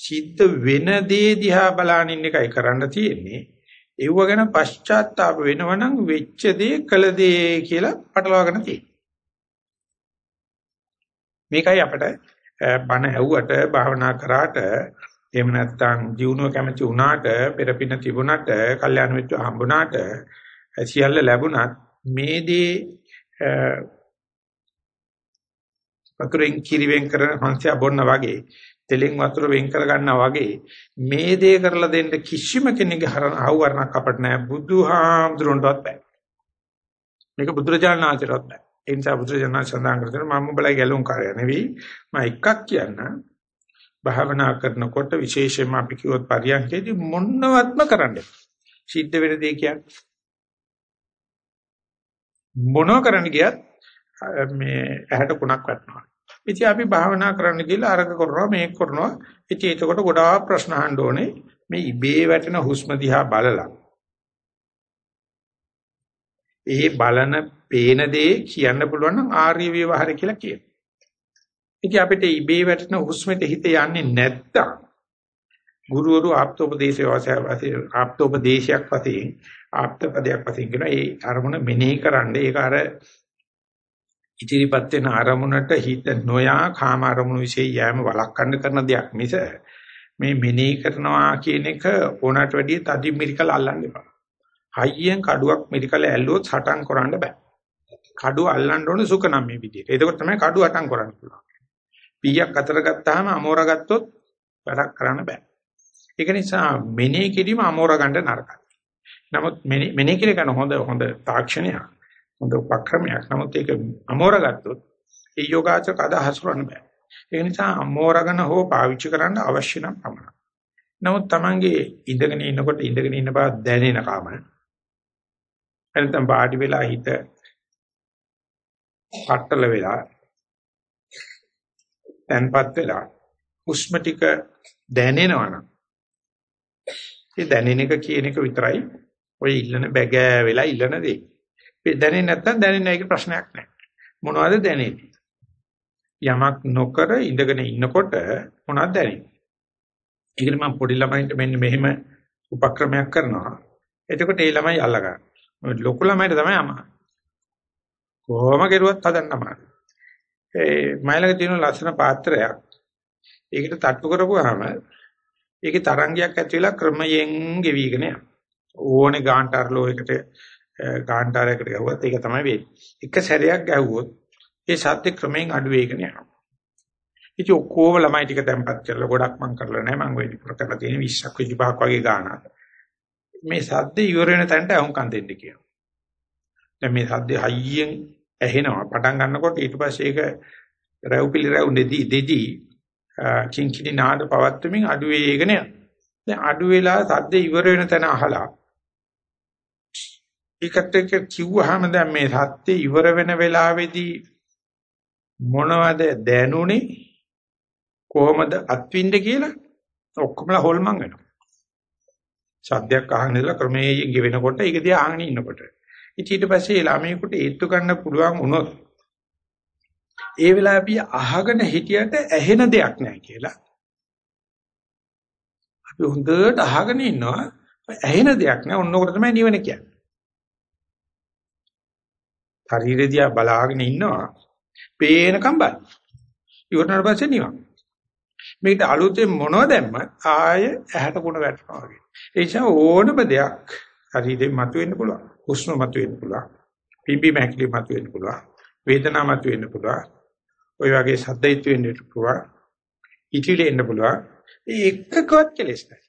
සිද්ධ වෙන දේ දිහා බලන ඉන්න එකයි කරන්න තියෙන්නේ. ඒව ගැන පශ්චාත්තාප වෙනවනම් වෙච්ච දේ කළ දේ කියලා පටලවාගෙන තියෙනවා. මේකයි අපිට බණ ඇහුවට භාවනා කරාට එහෙම නැත්නම් ජීවුණුව කැමති වුණාට පෙරපින තිබුණාට කල්යාණ මිත්‍ර හම්බුණාට සියල්ල ලැබුණත් මේ දේ වතුරෙන් කිරි වෙන් කරන හංසයා බොන්න වගේ තෙලෙන් වතුර වෙන් කර ගන්නවා වගේ මේ දේ කරලා දෙන්න කිසිම කෙනෙකුගේ හවුවරණක් අපට නැහැ. බුදුහාමුදුරන්ටවත් බෑ. මේක බුදුරජාණන් වහන්සේටවත් බෑ. ඒ නිසා බුදුරජාණන් සඳහන් කරගෙන මම උඹලා ගැලුම් කාර්ය නෙවෙයි. මම එකක් කියන්න භාවනා කරනකොට විශේෂයෙන්ම අපි කිව්වොත් පරියන්කේදී මොනවත්ම කරන්න සිද්ධ වෙන දේ කියන්නේ මොනව කරන්න ගියත් මේ ඇහැට කුණක් වැටෙනවා. ඉතින් අපි භාවනා කරන්න ගිහලා අරක කරනවා මේක කරනවා. ඉතින් ඒකට ගොඩාක් ප්‍රශ්න අහන්න ඕනේ. මේ ඉබේ වැටෙන හුස්ම දිහා බලලා. ඒ බලන පේන දේ කියන්න පුළුවන් නම් ආර්ය විවහාර කියලා කියනවා. ඉතින් අපිට ඉබේ වැටෙන හුස්මෙට හිත යන්නේ නැත්තම් ගුරුවරු ආප්තෝපදේශය වශයෙන් ආප්තෝපදේශයක් වශයෙන් ආප්තපදයක් වශයෙන් කියන ඒ අරමුණ මෙනෙහි කරන්න ඒක අර ඉදිරිපත් වෙන අරමුණට හිත නොයා කාම අරමුණු વિશે යෑම වළක්වන්න කරන දෙයක් මිස මේ මෙනෙහි කරනවා කියන එක ඕනට වැඩිය තදි මිරිකල අල්ලන්න එපා. හයියෙන් කඩුවක් මිරිකල ඇල්ලුවොත් හටන් කරන්න බෑ. කඩුව අල්ලන්න ඕනේ සුක නම් මේ විදිහට. ඒක තමයි කඩුව හටන් කරන්න පුළුවන්. පීයක් අතර ගත්තාම අමෝර ගත්තොත් වැඩක් කරන්න බෑ. ඒක නිසා මෙනෙහි කිරීම අමෝර ගන්න නරකයි. නමුත් මෙනෙහි කිරීම හොඳ හොඳ තාක්ෂණයක්. හොඳ උපක්‍රමයක්. නමුත් ඒක අමෝර ගත්තොත් ඒ යෝගාචර කදා හසුරන්න බෑ. ඒ නිසා අමෝරගෙන හෝ පාවිච්චි කරන්න අවශ්‍ය නම් පමණයි. නමුත් Tamange ඉඳගෙන ඉන්නකොට ඉඳගෙන ඉන්න බව දැනෙන කම. එතන පාටි වෙලා හිත පట్టල වෙලා තැන්පත් වෙලා හුස්ම ටික දැනෙනවනම් ඒ දැනෙන එක කියන එක විතරයි ඔය ඉල්ලන බැගෑ වෙලා ඉල්ලන දේ. දැනෙන්නේ නැත්නම් දැනෙන්නේ නැහැ ප්‍රශ්නයක් නැහැ. මොනවද දැනෙන්නේ? යමක් නොකර ඉඳගෙන ඉන්නකොට මොනවද දැනෙන්නේ? ඒකට මම පොඩි ළමයින්ට මෙන්න මෙහෙම උපක්‍රමයක් කරනවා. එතකොට ඒ ළමයි අල්ල ගන්න. ලොකු ළමයිට තමයි අමාරු. කොහොම කෙරුවත් හදන්න අමාරුයි. ඒ මයිලක තියෙන ලස්සන පාත්‍රයක්. ඒකට තට්ටු කරපුවාම ඒකේ තරංගයක් ඇති වෙලා ක්‍රමයෙන් ගෙවිගෙන යනවා. ඕනේ ගාන්ටාරලෝ එකට ගාන්ටාරයකට ගහුවත් ඒක තමයි වෙන්නේ. එක සැරයක් ගැහුවොත් ඒ සත්‍ය ක්‍රමයෙන් අඩු වෙගෙන යනවා. ඉතින් ඔක්කොම ළමයි ටික තැම්පත් කරලා ගොඩක් මං කරලා නැහැ මං වෙයි පුර කරලා තියෙන 20ක් 25ක් වගේ ගානක්. මේ සද්ද ඉවර වෙන තැනට අහුම්කම් දෙන්න කියනවා. දැන් මේ සද්ද හයියෙන් ඇහෙනවා. පටන් ගන්නකොට ඊට පස්සේ ඒක රැව් පිළිරැව් දෙදී දෙදී කිංකිණි නාද පවත්වමින් අඩු වේගෙන යනවා. දැන් අඩු වෙලා සද්ද ඉවර වෙන තැන අහලා ඒකට කිව්වහම දැන් මේ සත්‍ය ඉවර වෙන වෙලාවේදී මොනවද දැනුනේ කොහොමද අත්විඳ කියලා ඔක්කොමලා හොල්මන් වෙනවා. සද්දයක් අහගෙන ඉඳලා ක්‍රමයෙන් ගෙවෙනකොට ඒක දිහා අහගෙන ඉන්නකොට. ඉතින් ඊට පස්සේ ළමයෙකුට ඒත්තු ගන්න පුළුවන් වුණොත් ඒ වෙලාවේ අපි අහගෙන හිටියට ඇහෙන දෙයක් නැහැ කියලා. අපි හොඳට අහගෙන ඉන්නවා ඇහෙන දෙයක් නැහැ. ඔන්නෝකට තමයි නිවන කියන්නේ. ශරීරය දිහා බලාගෙන ඉන්නවා. පේනකම් බලන්න. ඉවරනට පස්සේ නිවන්. මේකට අලුතෙන් මොනවද දැම්මත් ආය ඇහැට කුණ වැටෙනවා වගේ. ඒ නිසා ඕනම දෙයක් ශරීරයෙන් මතුවෙන්න පුළුවන්. හුස්ම මතුවෙන්න පුළුවන්. පිම්බි මැකිලි මතුවෙන්න පුළුවන්. වේදනාව මතුවෙන්න පුළුවන්. ওই වගේ සද්දිත වෙන්න පුළුවන්. ඉතිලෙ එන්න පුළුවන්. ඒ එකකවත් කෙලෙස් නැහැ.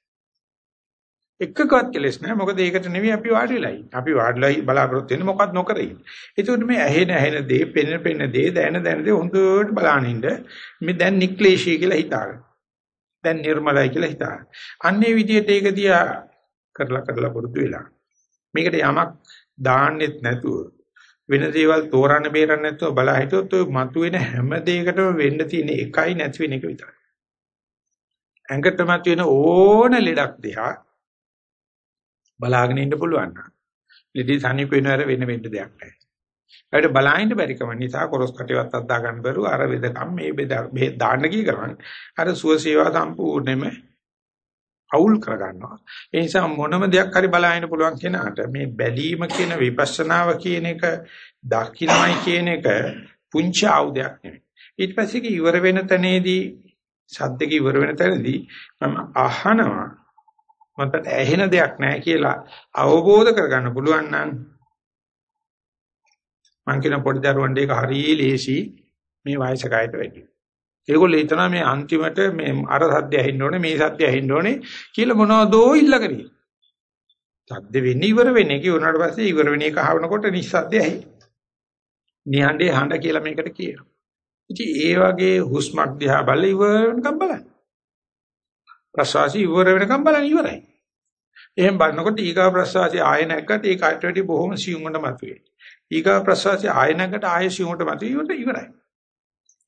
එකකවත් කෙලෙස් නැහැ. මොකද ඒකට නෙවෙයි අපි වාඩි වෙලා ඉන්නේ. අපි වාඩිලා බලාපොරොත්තු වෙන්නේ මොකක්ද නොකර ඉන්නේ. ඒකට මේ ඇහෙන ඇහෙන දේ, පෙනෙන පෙනෙන දේ, දැන දැන දේ හොඳට බලාගෙන ඉන්න. මේ දැන් නික්ලේශී කියලා හිතාගන්න. දැන් නිර්මලයි කියලා හිතාගන්න. අන්නේ විදිහට ඒක දිහා කරලා කරලා පුරුදු වෙලා. මේකට යමක් දාන්නෙත් නැතුව වෙන දේවල් තෝරන්න බේරන්න නැතුව බලා හිටියොත් ඔය මතුවෙන හැම දෙයකටම වෙන්න තියෙන එකයි නැති වෙන එක විතරයි. ඇඟට මතුවෙන ඕන ලෙඩක් දිහා බලාගෙන ඉන්න පුළුවන් නම් ලෙඩේ සනීප වෙනවර වෙන වෙන්න දෙයක් නැහැ. ඒකට බලහින්න බැරි කම නිසා කොරස් කටේවත් අද්දා ගන්න බැරුව අර වෙදකම් මේ බෙද දාන්න කී කරන්නේ. අර සුව සේවා සම්පූර්ණයෙන්ම අවුල් කරගන්නවා. ඒ නිසා මොනම දෙයක් හරි බලහින්න පුළුවන් කෙනාට මේ බැලීම කියන විපස්සනාව කියන එක දකින්නයි කියන එක පුංචි ආයුධයක් නෙවෙයි. ඊට පස්සේ ඉවර වෙන තැනේදී සද්දක ඉවර වෙන තැනදී මම අහනවා මට ඇහෙන දෙයක් නැහැ කියලා අවබෝධ කරගන්න පුළුවන් නම් මං කියන පොඩි දරුවන්ට ඒක හරිය ලේසි මේ වයසක අයට වැඩි. ඒගොල්ලෝ හිතනවා මේ අන්තිමට මේ අර සද්ද ඇහෙන්න ඕනේ මේ සද්ද ඇහෙන්න ඕනේ කියලා මොනවදෝ ඉල්ලගෙන ඉන්නේ. සද්ද වෙන්නේ ඉවර වෙන්නේ කිව්වනාට පස්සේ ඉවර වෙන එක අහනකොට නිස්සද්ද ඇහි. නිහඬේ හඬ කියලා මේකට කියනවා. ඉතින් ඒ වගේ හුස්මක් දිහා බලලා ඉවරනකම් බලන්න. ප්‍රසවාසී ඉවර වෙනකම් බලන්න ඉවරයි. එහෙන් බලනකොට ඊගා ප්‍රසවාසී ආය නැග්ගට ඒක අට වැඩි බොහොම සියුම් වුණ මතුවේ. ඊගා ප්‍රසවාසී ආය නැග්ගට ආය සියුම් වුණ මතුවේ ඉවරයි.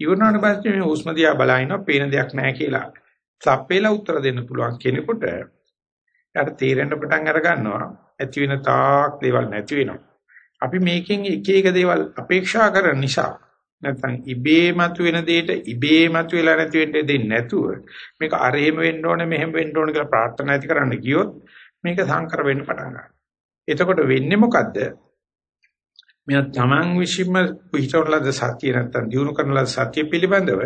ඉවරනාට පස්සේ මේ හුස්ම දිහා බලනවා පේන දෙයක් නැහැ කියලා. සප්පේලා උත්තර දෙන්න පුළුවන් කෙනෙකුට යාට තේරෙන්න පටන් අර ගන්නවා ඇති වෙන තාක් දේවල් නැති වෙනවා. අපි මේකෙන් එක එක දේවල් අපේක්ෂා කරන නිසා නැත්නම් ඉබේ මතුවෙන දෙයට ඉබේ මතුවෙලා නැති වෙන්න දෙන්නේ නැතුව මේක අර එහෙම වෙන්න ඕනේ මෙහෙම වෙන්න ඕනේ කියලා ප්‍රාර්ථනා ඇති කරන්න ගියොත් මේක සංකර වෙන්න පටන් ගන්නවා. එතකොට වෙන්නේ මොකද්ද? මෙයා තමන් විශ්ීම පිටවලද සත්‍ය නැත්තම් දිනු කරන ලද සත්‍ය පිළිබඳව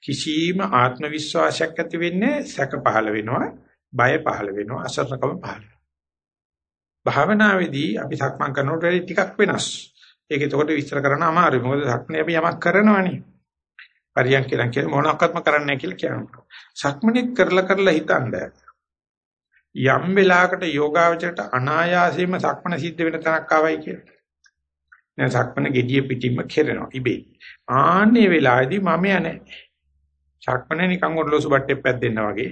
කිසියම් ආත්ම විශ්වාසයක් ඇති වෙන්නේ සැක පහළ වෙනවා බය පහළ වෙනවා අසරණකම පහළ වෙනවා භාවනාවේදී අපි සක්මන් කරනකොට ටිකක් වෙනස් ඒක එතකොට විස්තර කරන්න අමාරුයි මොකද සක්මනේ අපි යමක් කරනවනේ පරියන් කියලා කියන්නේ මොනක්වත්ම කරන්නේ නැහැ කියලා කියනවා සක්මනේ කරලා කරලා හිතනද යම් වෙලාවකට යෝගාවචරයට අනායාසයෙන්ම සක්මන සිද්ධ වෙන තැනක් ආවයි කියලා දැන් සක්මන gediya පිටින්ම කෙරෙනවා ඉබේ. ආන්නේ වෙලාවේදී මම යන්නේ. සක්මන නිකන් ඔරලෝසු බට්ටේ පැද්දෙන්නා වගේ,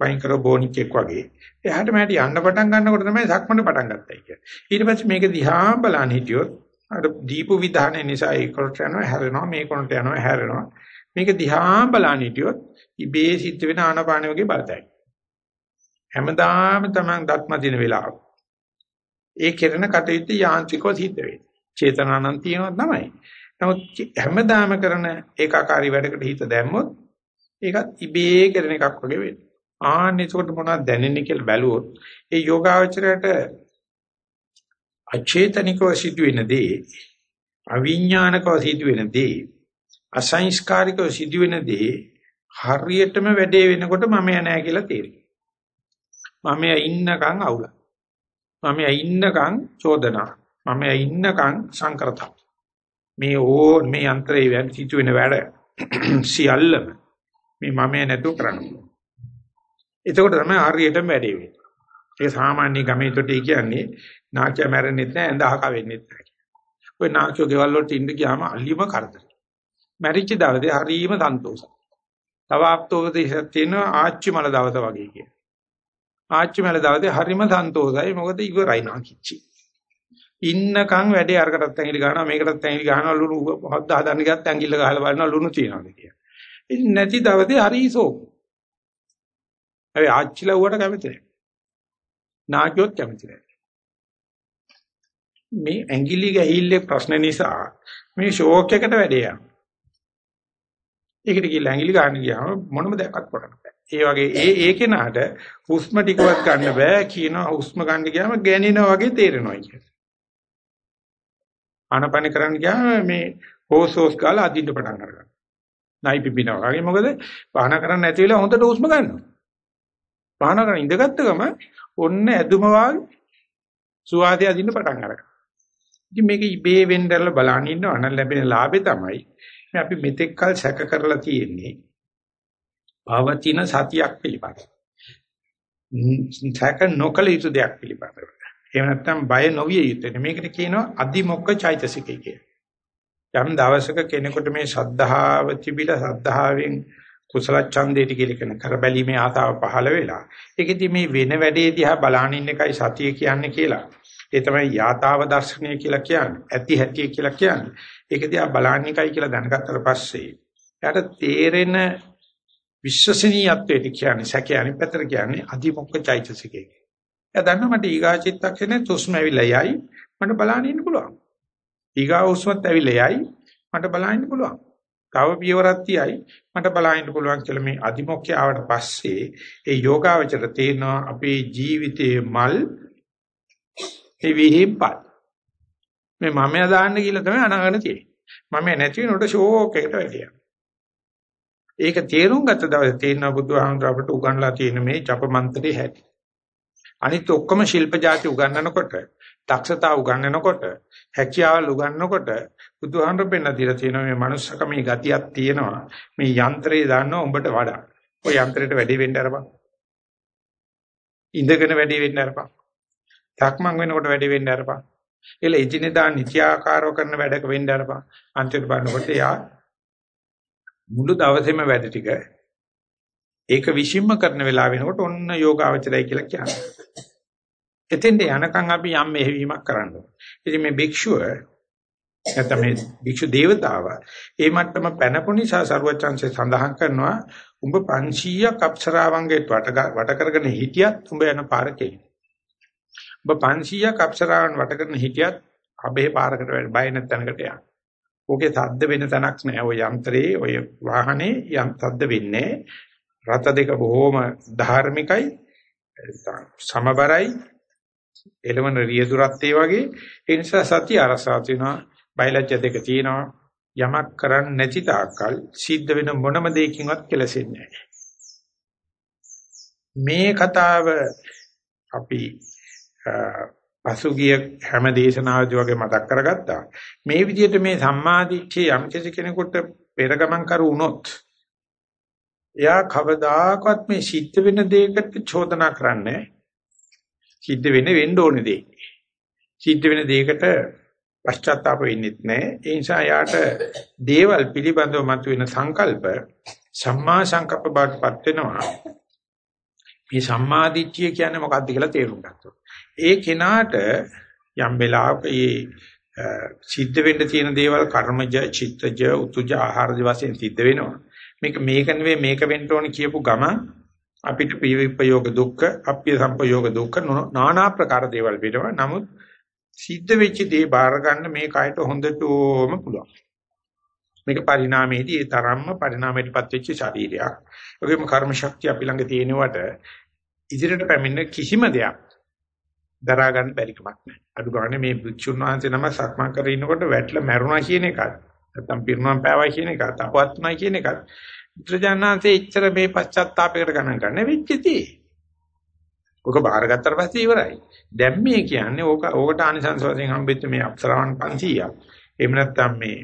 වයින් කර බෝනික්ෙක් වගේ. එහාට මෙහාට යන්න පටන් ගන්නකොට තමයි සක්මන පටන් ගත්තයි කියන්නේ. ඊට පස්සේ මේක දිහා බලන් හිටියොත් අර දීපු විධානය නිසා ඒකට යනවා හැරෙනවා මේකට යනවා හැරෙනවා. මේක දිහා බලන් හිටියොත් ඉබේ සිද්ධ වෙන ආනපාන වගේ බලතයි. හැමදාම තමන් දත්ම දින වෙලාව. ඒ කෙරෙන කටයුත්ත යාන්ත්‍රිකව සිද්ධ වෙන්නේ. චේතනානම් තියෙනවා තමයි. නමුත් හැමදාම කරන ඒකාකාරී වැඩකට හිත දැම්මොත් ඒකත් ඉබේ කරන එකක් වගේ වෙනවා. ආන්න එතකොට මොනවද දැනෙන්නේ කියලා බැලුවොත් ඒ යෝගාවචරයට අචේතනිකව සිදුවෙන දේ අවිඥානිකව සිදුවෙන දේ අසංස්කාරිකව සිදුවෙන දේ හරියටම වැඩේ වෙනකොට මම නැහැ කියලා තේරෙනවා. මම ඉන්නකම් අවුල. මම ඉන්නකම් චෝදනා. මම ඉන්නකම් සංකරතම්. මේ ඕ මේ යන්ත්‍රයේ වැඩ සිදු වෙන වැඩ සියල්ලම මේ මම නැතුව කරන්න. එතකොට තමයි හරියටම වැඩේ වෙන්නේ. ඒ සාමාන්‍ය ගමේ තොටි කියන්නේ නාකිය මැරෙන්නෙත් නැහැ ඇඳ අහක වෙන්නෙත් නැහැ. ඔය නාකියෝ ගෙවල් වලට ඉන්න ගියාම අලිම කරදරයි. මැරිච්ච දවසේ හරීම සන්තෝෂයි. තව ආප්තෝපදේශයක් තියෙනවා ආච්චි මල දවස වගේ කියන. ආච්චි මල දවසේ හරීම සන්තෝෂයි මොකද ඉවරයි නාකිච්චි. ඉන්නකම් වැඩේ අරකටත් ඇඟිලි ගන්නවා මේකටත් ඇඟිලි ගන්නවා ලුණු හොද්ද හදන්න ගියත් ඇඟිල්ල ගහලා බලනවා ලුණු තියනවාද කියලා. ඉතින් නැති දවසේ හරිසෝ. හැබැයි ආච්චිලා ඌට කැමති නැහැ. නාකියොත් කැමති නැහැ. මේ ඇඟිලි ගැහිල්ලේ ප්‍රශ්න නිසා මේ ෂෝක් එකට වැඩේ යනවා. ඒකට කියලා ඇඟිලි ගන්න ගියාම මොනම දෙයක් කරන්න බෑ. ඒ වගේ ඒ ඒ කෙනාට හුස්ම ටිකවත් ගන්න බෑ කියනවා හුස්ම ගන්න ගියාම ගැනිනා වගේ තේරෙනවා කියලා. ආනපන කරන්න ගියාම මේ හොස් හොස් ගාලා අදින්න පටන් ගන්නවා. නයි පිපිනවා. වගේ මොකද පහන කරන්න නැති වෙලා හොඳට හුස්ම ගන්නවා. පහන කරන් ඉඳගත්ත ගම ඔන්න ඇදුම වාගේ සුවාදය අදින්න පටන් ගන්නවා. ඉතින් මේක ඉබේ වෙන්නදලා බලන්න ඉන්නවා නම් ලැබෙන ලාභේ තමයි මේ අපි මෙතෙක් කල සැක කරලා තියෙන්නේ පවතින සතියක් පිළිබඳ. සැක නොකල යුතු දෙයක් පිළිබඳව. එහෙම නැත්නම් බය නොවිය යුතුනේ. මේකට කියනවා අදිමොක්ක චෛතසිකය කියලා. යම් දවසක කෙනෙකුට මේ ශද්ධාව තිබිලා ශද්ධාවෙන් කුසල ඡන්දේට කියලා කියන කරබැලීමේ ආතාව පහළ වෙලා ඒකෙදි මේ වෙන වැඩේ දිහා බලාගෙන ඉන්න එකයි සතිය කියන්නේ කියලා. ඒ තමයි යථාව දර්ශනය කියලා කියන්නේ. ඇති හැටි කියලා කියන්නේ. ඒක දිහා බලන්න එකයි කියලා දැනගත්තට පස්සේ එයාට තේරෙන විශ්වසනීයත්වයට කියන්නේ සැකේ අනිත් පැත්තට කියන්නේ අධිමොක්ක චෛතසිකය. එයා දන්නවා මට ඊගා චිත්තක්ෂණේ තුස්ම ඇවිල්ලා යයි මට බලන්න ඉන්න පුළුවන්. ඊගා උස්මත් ඇවිල්ලා යයි මට බලන්න ඉන්න පුළුවන්. තව පියවරක් තියයි මට බලන්න ඉන්න පුළුවන් කියලා මේ අධිමොක්ඛය ආවට පස්සේ ඒ යෝගාවචර තේනවා අපේ ජීවිතයේ මල් ඒ විහිම්පත් මේ මමයා දාන්න කියලා තමයි අනාගත තියෙන්නේ. මමයා නැති වෙනකොට ෂෝක් එකට වැඩියා. ඒක තේරුම් ගත්ත දවසේ තේරෙන බුදුහාමුදුර අපට උගන්ලා තියෙන මේ ජප මන්ත්‍රේ හැටි. අනිත් ඔක්කොම ශිල්ප જાති උගන්වනකොට, දක්ෂතා උගන්වනකොට, හැකියාවල් උගන්වනකොට බුදුහාමුදුර පෙන්න දීලා තියෙනවා මේ මනුස්සකමේ ගතියක් තියෙනවා. මේ යන්ත්‍රය දාන්න උඹට වඩා. ඔය යන්ත්‍රයට වැඩි වෙන්න අරපන්. ඉඳගෙන වැඩි වෙන්න අරපන්. සක්මන් වෙනකොට වැඩි වෙන්න අරපන්. එල එදිනෙදා නිත්‍යාකාරව කරන වැඩක වෙන්න අරපන්. අන්තිමට බලනකොට යා මුළු දවසේම වැඩ ටික ඒක විශ්ින්ම කරන වෙලාව වෙනකොට ඔන්න යෝගාවචරයි කියලා කියනවා. එතෙන්ට යනකම් අපි යම් මෙහෙවීමක් කරන්න ඕනේ. ඉතින් මේ භික්ෂුව නැත්නම් මේ භික්ෂු දේවතාව ඒ මට්ටම පැනපු නිසා සරුවචාන්සේ සඳහන් කරනවා උඹ 500ක් අප්සරාවන්ගේ වට කරගෙන හිටියත් උඹ යන පාර කෙලින්. ඔබ 500ක් අප්සරාවන් වට කරන හිටියත් අබේ පාරකට බය නැත් තැනකට යන්න. ඕකේ සද්ද වෙන තැනක් නෑ. ඔය යන්ත්‍රයේ ඔය වාහනේ යම් සද්ද වෙන්නේ. රත දෙක බොහොම ධාර්මිකයි සමබරයි එළවන රියදුරත් ඒ වගේ ඒ නිසා සතිය අරසා තිනවා බයලජ්‍ය දෙක තියෙනවා යමක් කරන්නේ නැති තාක්කල් සිද්ධ වෙන මොනම දෙයකින්වත් කෙලසෙන්නේ නැහැ මේ කතාව අපි පසුගිය හැම දේශනාවදී වගේ මතක් කරගත්තා. මේ විදිහට මේ සම්මාදිච්චේ යම් කෙනෙකුට පෙරගමන් කරු වුණොත් එයා කවදාකවත් මේ සිද්ධ වෙන දෙයකට චෝදනා කරන්නේ සිද්ධ වෙන වෙන්න ඕනේ දෙයක්. සිද්ධ වෙන දෙයකට පශ්චාත්තාප වෙන්නෙත් නැහැ. ඒ නිසා යාට දේවල් පිළිබඳව මතුවෙන සංකල්ප සම්මා සංකප්ප බාටපත් වෙනවා. මේ සම්මාදිට්ඨිය කියන්නේ මොකක්ද කියලා තේරුම් ගන්නවා. ඒ කෙනාට යම් වෙලාවක මේ සිද්ධ වෙන්න තියෙන දේවල් කර්මජ, චිත්තජ, උතුජ ආහාරජ වශයෙන් සිද්ධ වෙනවා. මේක මේක නෙවෙයි මේක වෙන්න ඕනේ කියපු ගමන් අපිට ප්‍රිය විපයෝග දුක්ඛ, අප්පිය සම්පයෝග දුක්ඛ নানা ප්‍රකාර දේවල් වෙනවා. නමුත් සිද්ධ වෙච්ච දේ බාර ගන්න මේ කයට හොඳටම පුළුවන්. මේක පරිණාමයේදී ඒ තරම්ම පරිණාමයටපත් වෙච්ච ශරීරයක්. ඒකෙම කර්ම ශක්තිය අපි ළඟ තියෙනවට ඉදිරියට පැමිණෙන කිසිම දෙයක් දරා ගන්න බැරි කමක් නැහැ. අඩු ගානේ මේ භික්ෂුන් වහන්සේ නම සක්මන් කරගෙන ඉනකොට වැටලා මැරුණා කියන එකත් නැත්තම් පිරුණම් පෑවයි කියන එකත් අපවත්මයි කියන එකත් බුදුජානනාංශයේ ඉච්ඡර මේ පශ්චාත්තාපයකට ගණන් ගන්න වෙච්චදී. ඔක බාරගත්තට පස්සේ ඉවරයි. දැන් මේ කියන්නේ ඕක ඕකට ආනිසංස වශයෙන් හම්බෙච්ච මේ අප්සරාවන් 500ක්. එහෙම නැත්තම් මේ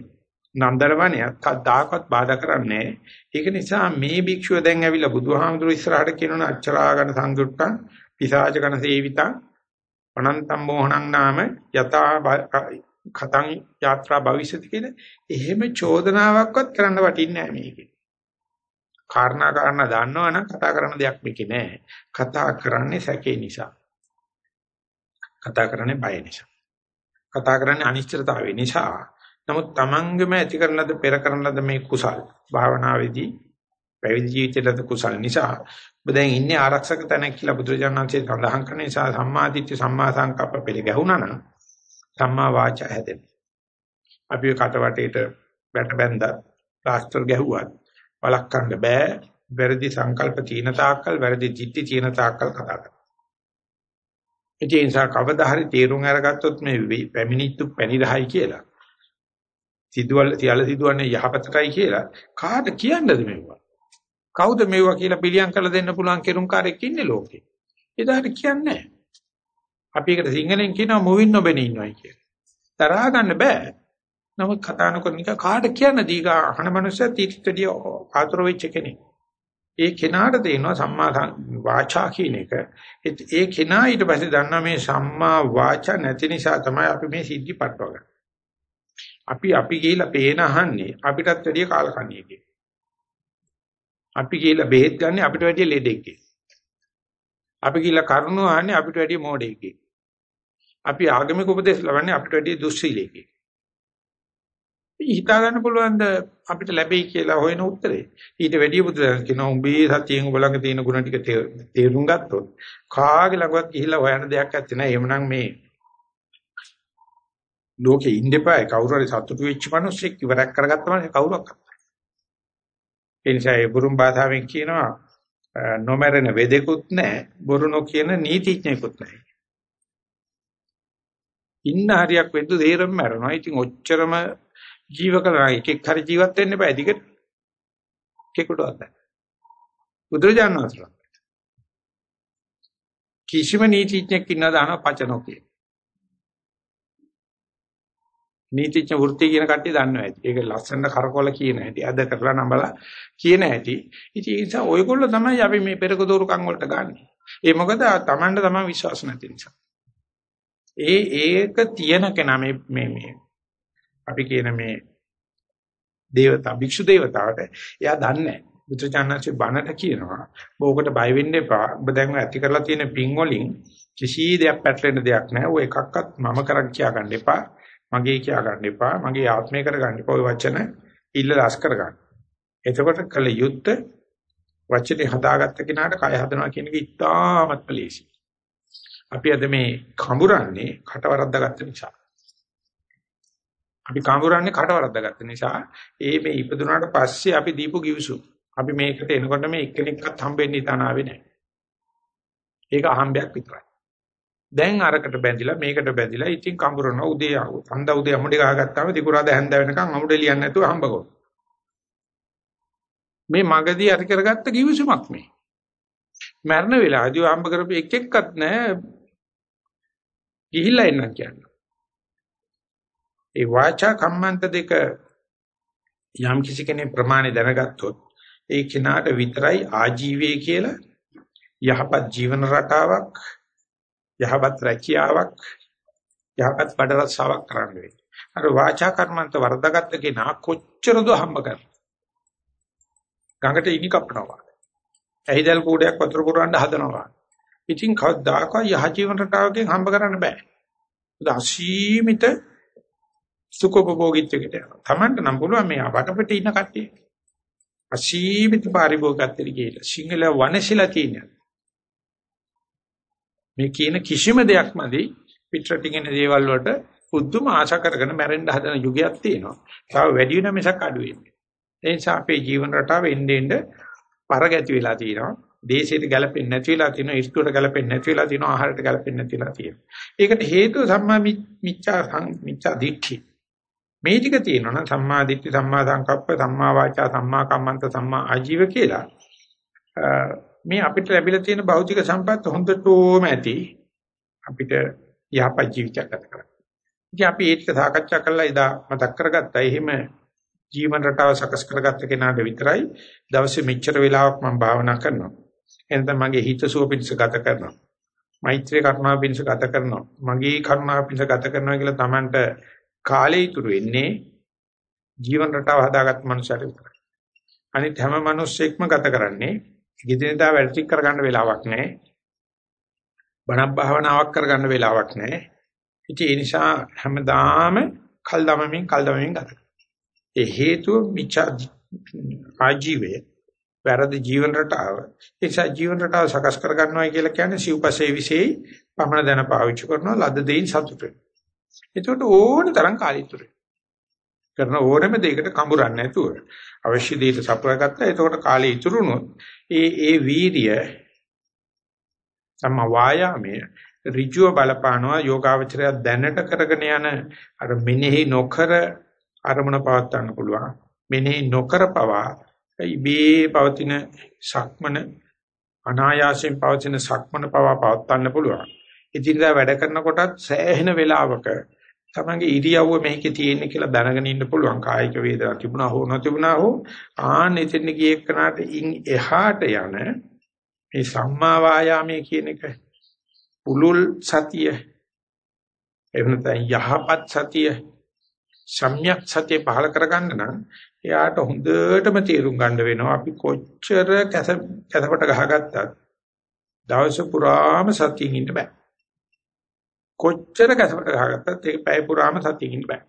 නන්දරවණයක් කද්දාකවත් බාධා කරන්නේ ඒක නිසා මේ භික්ෂුව දැන් ඇවිල්ලා බුදුහාමුදුරු ඉස්සරහට කියනවා අච්චරාගන සංයුක්තං පිසාචකන සේවිතං අනන්තම් මොහණං නාම යතා කතං යාත්‍රා භවිෂති කියන එහෙම චෝදනාවක්වත් කරන්න වටින්නේ නැහැ මේකේ. කාරණා කාරණා දන්නවනම් කතා කරන්න දෙයක් මේකේ නැහැ. කතා කරන්නේ සැකේ නිසා. කතා කරන්නේ බය නිසා. කතා කරන්නේ අනිශ්චිතතාවය නිසා. නමුත් Tamangema ඇති කරන ලද පෙර කරන ලද මේ කුසල් භාවනාවේදී පැවිදි ජීවිතයේද කුසල් නිසා ඔබ දැන් ඉන්නේ ආරක්ෂක තැනක් කියලා බුදුරජාණන්සේ සඳහන් කරන නිසා සම්මාදිට්ඨි සම්මා සංකප්ප පිළි ගැහුණා නම් සම්මා වාචා හැදෙනවා. අපි කට වටේට වැට බැඳලා ප්ලාස්ටර් ගැහුවත් වළක්වන්න බෑ. වැරදි සංකල්ප තීන තාක්කල් වැරදි จิต ති තීන තාක්කල් කතා කරනවා. ඒ නිසා කවදා හරි තීරුම් අරගත්තොත් මේ පැමිණිච්චු පැණිරහයි කියලා. සිදුවල සියල්ල සිදුවන්නේ යහපතටයි කියලා කාට කියන්නද මේවා? කවුද මේවා කියලා පිළියම් කරලා දෙන්න පුළුවන් කෙරුම්කාරයෙක් ඉන්නේ ලෝකේ. එදාට කියන්නේ අපි ඒකට සිංහලෙන් කියනවා මුවින් නොබෙනී ඉන්නවයි කියලා. තරහා ගන්න බෑ. නමුත් කතා නොකර නිකන් කාට කියන්න දීගා අහන මනුස්සයා තීත්‍ත්‍ඩිය ආතර වෙච්ච කෙනෙක්. ඒ කෙනාට තේනවා සම්මා වාචා කියන එක. ඒ කෙනා ඊට පස්සේ දන්නා මේ සම්මා වාචා නැති නිසා තමයි අපි මේ සිද්ධි පටවගන්නේ. අපි අපි කියලා පේන අහන්නේ අපිටත් වැඩිය කාලකන්ණියකින්. අපි කියලා බෙහෙත් ගන්න අපිට වැඩිය ලෙඩෙක්ගේ. අපි කියලා කරුණු අහන්නේ අපිට වැඩිය මෝඩෙක්ගේ. අපි ආගමික උපදේශ ලබන්නේ අපිට වැඩිය දුස්සීලෙක්ගේ. හිතා ගන්න පුළුවන්ද අපිට ලැබෙයි කියලා හොයන උත්තරේ. ඊට වැඩිය බුදුදහම කියනවා උඹේ සතියෙන් ඔබ ළඟ තියෙන ගුණ ටික තේරුම් ගත්තොත් කාගේ ළඟවත් ගිහිල්ලා හොයන්න දෙයක් නැත්තේ නෑ. එහෙමනම් මේ ලෝකේ ඉඳපෑ කවුරු හරි සතුටු වෙච්ච මිනිස්සෙක් ඉවරක් කරගත්තම කවුරක් ඒ නිසා ඒ බුරුම් භාෂාවෙන් කියනවා නොමරන වෙදෙකුත් නැහැ බොරු නොකියන නීතිඥයෙකුත් නැහැ. ඉන්න හරියක් වෙද්දු තේරෙම මරනවා. ඉතින් ඔච්චරම ජීවකලා එකෙක් හරි ජීවත් වෙන්න බෑ දිගට. කෙකුටවත් නැහැ. බුදුරජාණන් වහන්සේ කිසිම නීතිඥයෙක් ඉන්නවද අහන පචනෝ කියන. නීතිඥ වෘත්ති කියන කට්ටිය දන්නවා ඇති. ඒක ලස්සන කරකොල කියන හැටි. අද කරලා නඹලා කියන හැටි. ඉතින් ඒ නිසා ඔයගොල්ලෝ තමයි අපි මේ පෙරක දෝරුකම් වලට ගන්නෙ. ඒ මොකද Tamanට තමයි විශ්වාස නැති නිසා. ඒ ඒක තියෙන කෙනා මේ මේ මේ අපි කියන මේ දේවතා භික්ෂු දේවතාවට එයා දන්නේ නැහැ. බුදුචානන්සේ බණට කියනවා බෝකට බය වෙන්න එපා. ඔබ දැන් ඇති කරලා තියෙන පින් වලින් කිසි දෙයක් පැටලෙන්න දෙයක් නැහැ. ඔය එකක්වත් මම කරන් කියා ගන්න එපා. මගේ කියා ගන්න එපා. මගේ ආත්මය කර ගන්න එපා. ওই වචන ඉල්ල රස කර ගන්න. එතකොට කල යුත්ත වචනේ හදාගත්ත කෙනාට කය හදනවා කියන එක ඉතාමත් ලේසි. අපි අද මේ කඹරන්නේ කටවරද්දාගත්ත නිසා. අපි කඹරන්නේ කටවරද්දාගත්ත නිසා ඒ මේ ඉපදුනාට පස්සේ අපි දීපු කිවිසු. අපි මේකට එනකොට මේ එක්කෙනෙක්වත් හම්බෙන්නේ තනාවේ නැහැ. ඒක අහම්බයක් විතරයි. දැන් අරකට බැඳිලා මේකට බැඳිලා ඉතින් කඹරන උදේ සඳ උදේ අමුඩි ගහගත්තාම දිකුරාද හැන්ද වෙනකන් අමුඩ ලියන්නේ නැතුව හම්බකෝ. මේ මගදී අර කරගත්ත කිවිසුමක් මේ. මරණ වෙලාවදී හම්බ කරපු එක එක්කත් නැහැ. ගිහිල්ලා එන්න කියන්නේ. ඒ වාචා කම්මන්ත දෙක යම් කිසි කෙනෙක් ප්‍රමාණය දැනගත්තොත් ඒ කෙනාට විතරයි ආජීවයේ කියලා යහපත් ජීවන රටාවක් යහපත් රැකියාවක් යහපත් බඩ රස්සාවක් කරන්න වෙයි. අර වාචා කර්මන්ත වර්ධගත්ත කෙනා කොච්චරද හම්බ කරන්නේ. ගඟට ඉනි කපනවා. ඇහිදල් කූඩයක් වතුර පුරවන්න හදනවා. ඉතින් කවදාකවත් යහ ජීවන රටාවකින් හම්බ කරන්න බෑ. ඒක අසීමිත සුඛෝපභෝගීත්වයකට යනවා. Tamanට නම් පුළුවන් මේ වටපිට ඉන්න කට්ටිය. අසීමිත පාරිභෝගිකත්වයට ගිහිල්ලා සිංහල වනසිලා තියෙනවා. මේ කියන කිසිම දෙයක් මැදි පිටරටින් එන දේවල් වලට පුදුම ආශා කරගෙන මැරෙන්න හදන යුගයක් තියෙනවා. තව වැඩි වෙන මිසක් අඩු වෙන්නේ. ඒ නිසා අපේ ජීවන රටාව එන්නේ එන්නේ පරගැති වෙලා තියෙනවා. දේශයට ගැලපෙන්නේ නැති වෙලා තියෙනවා. ඉස්තුවට ගැලපෙන්නේ නැති වෙලා තියෙනවා. ආහාරයට ගැලපෙන්නේ නැති වෙලා තියෙනවා. ඒකට හේතුව සම්මා මිච්ඡා මිච්ඡා දිට්ඨි. මේ ටික තියෙනවා නම් සම්මා දිට්ඨි, සම්මා සංකප්ප, සම්මා වාචා, සම්මා කම්මන්ත, සම්මා ආජීව කියලා මේ අපිට ලැබිලා තියෙන භෞතික සම්පත් හොඳටම ඇති අපිට යහපත් ජීවිතයක් ගත කරන්න. ඉතින් අපි ඒක සාකච්ඡා කළා එදා මතක් කරගත්තා. එහෙම ජීවන රටාව සකස් කරගත්ත කෙනාට විතරයි දවසේ මෙච්චර වෙලාවක් මම භාවනා කරනවා. එතන මගේ හිත සුව පිණිස ගත කරනවා. මෛත්‍රී කරුණාව පිණිස ගත කරනවා. මගේ කරුණාව පිණිස ගත කරනවා කියලා Tamanට කාලේ ඉතුරු වෙන්නේ ජීවන රටාව හදාගත්ත මනුස්සයෙක් විතරයි. අනිත් හැම මිනිස්සෙක්ම ගත කරන්නේ ඉදිරියදා වැඩ ටික කරගන්න වෙලාවක් නැහැ. බණක් භාවනාවක් කරගන්න වෙලාවක් නැහැ. ඉතින් ඒ නිසා හැමදාම කල් දමමින් කල් දමමින් ගත ඒ හේතුව මිච්ඡා ආජීවය වැරදි ජීවන රටාව. ඒ නිසා ජීවන රටාව සකස් කර ගන්නවා කියලා කියන්නේ සිව්පසේ විශේෂයි පමණ දැන පාවිච්චි කරනවා ලද දෙයින් සතුට වෙනවා. එතකොට ඕන තරම් කාලීතුරු කරන ඕනම දෙයකට කඹරන්නේ නැතුව අවශ්‍ය දෙයට සපුරාගත්තා. එතකොට කාලේ ඉතුරුනොත් ඒ ඒ වීර්ය සම්ම වායාමයේ ඍජුව බලපානවා යෝගාවචරය දැනට කරගෙන යන අර මෙනෙහි නොකර අරමුණ පවත් ගන්න පුළුවන්. මෙනෙහි නොකර පවා ඉබේ පවතින සක්මන අනායාසයෙන් පවතින සක්මන පවා පවත් ගන්න පුළුවන්. ඉදිරියට වැඩ කරනකොටත් සෑහෙන වෙලාවක තමන්ගේ ඉරියව්ව මේකේ තියෙන්නේ කියලා දැනගෙන ඉන්න පුළුවන්. කායික වේදනා තිබුණා හෝ නොතිබුණා හෝ ආන්න එතන ගියේ කනට ඉන් එහාට යන මේ සම්මා වායාමයේ කියන එක පුලුල් සතිය එහෙම නැත්නම් යහපත් සතිය සම්‍යක් සතිය පහල කරගන්න නම් එයාට හොඳටම තේරුම් ගන්න වෙනවා අපි කොච්චර කැස කැසපට ගහගත්තත්. දවස පුරාම සතියින් ඉන්න බෑ. කොච්චර කැසපට ගහගත්තත් ඒක පැය පුරාම සතියින් ඉන්න බෑ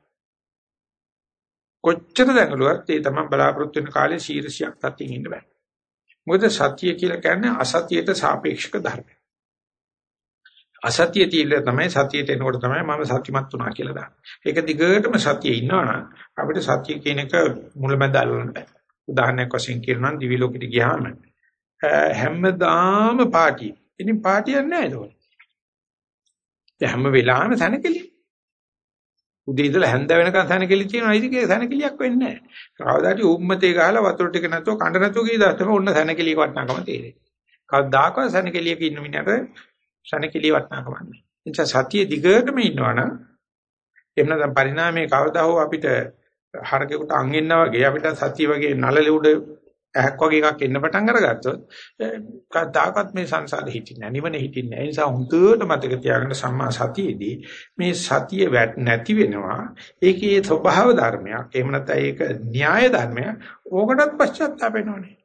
කොච්චර දැඟලුවත් ඒ තමයි බලාපොරොත්තු වෙන කාලේ ශීර්ෂයක් සතියින් ඉන්න බෑ මොකද සතිය කියලා කියන්නේ අසතියට සාපේක්ෂක ධර්මයක් අසතිය තියෙන්න තමයි සතියට එනකොට තමයි මම සතිමත් වුණා කියලා දාන්නේ. ඒක දිගටම සතියේ ඉන්නවනම් අපිට සතිය කියන එක මුලමඳ අල්ලන්න බෑ. උදාහරණයක් වශයෙන් කියනවා දිවි ලෝකෙට ගියාම හැමදාම පාටි. ඉතින් පාටියක් නෑ ඒක. හැම වෙලාවෙම සැනකෙලි. උදේ ඉඳලා හැන්ද වෙනකන් සැනකෙලි තියෙනවා. ඉතින් ඒක සැනකෙලියක් වෙන්නේ නෑ. කවදාටි උම්මතේ ගහලා වතුර ටික නැතුව කඳ නැතුව ගියදාට තමයි ඔන්න සැනකෙලියක වටනකම තේරෙන්නේ. කවදාකවත් සැනකෙලියක ඉන්න මිනිහට ශනකිලිය වටනකම නැහැ. එනිසා සතිය දිගටම ඉන්නවනම් එහෙම නැත්නම් පරිණාමයේ කවදා හෝ අපිට හරකෙකුට අංගෙන්නා වගේ අපිට සතිය වගේ නළලෙ උඩ ඇහක් වගේ එකක් එන්න පටන් අරගත්තොත් කවදාකවත් මේ සංසාරේ හිටින්නේ නැහැ. නිවන හිටින්නේ නැහැ. ඒ නිසා හුදුට මතක තියාගන්න සම්මා සතියේදී මේ සතිය නැති වෙනවා. ඒකේ ස්වභාව ධර්මයක්. එහෙම නැත්නම් ඒක න්‍යාය ධර්මයක්. ඕකටත් පශ්චාත්තාප වෙනවනේ.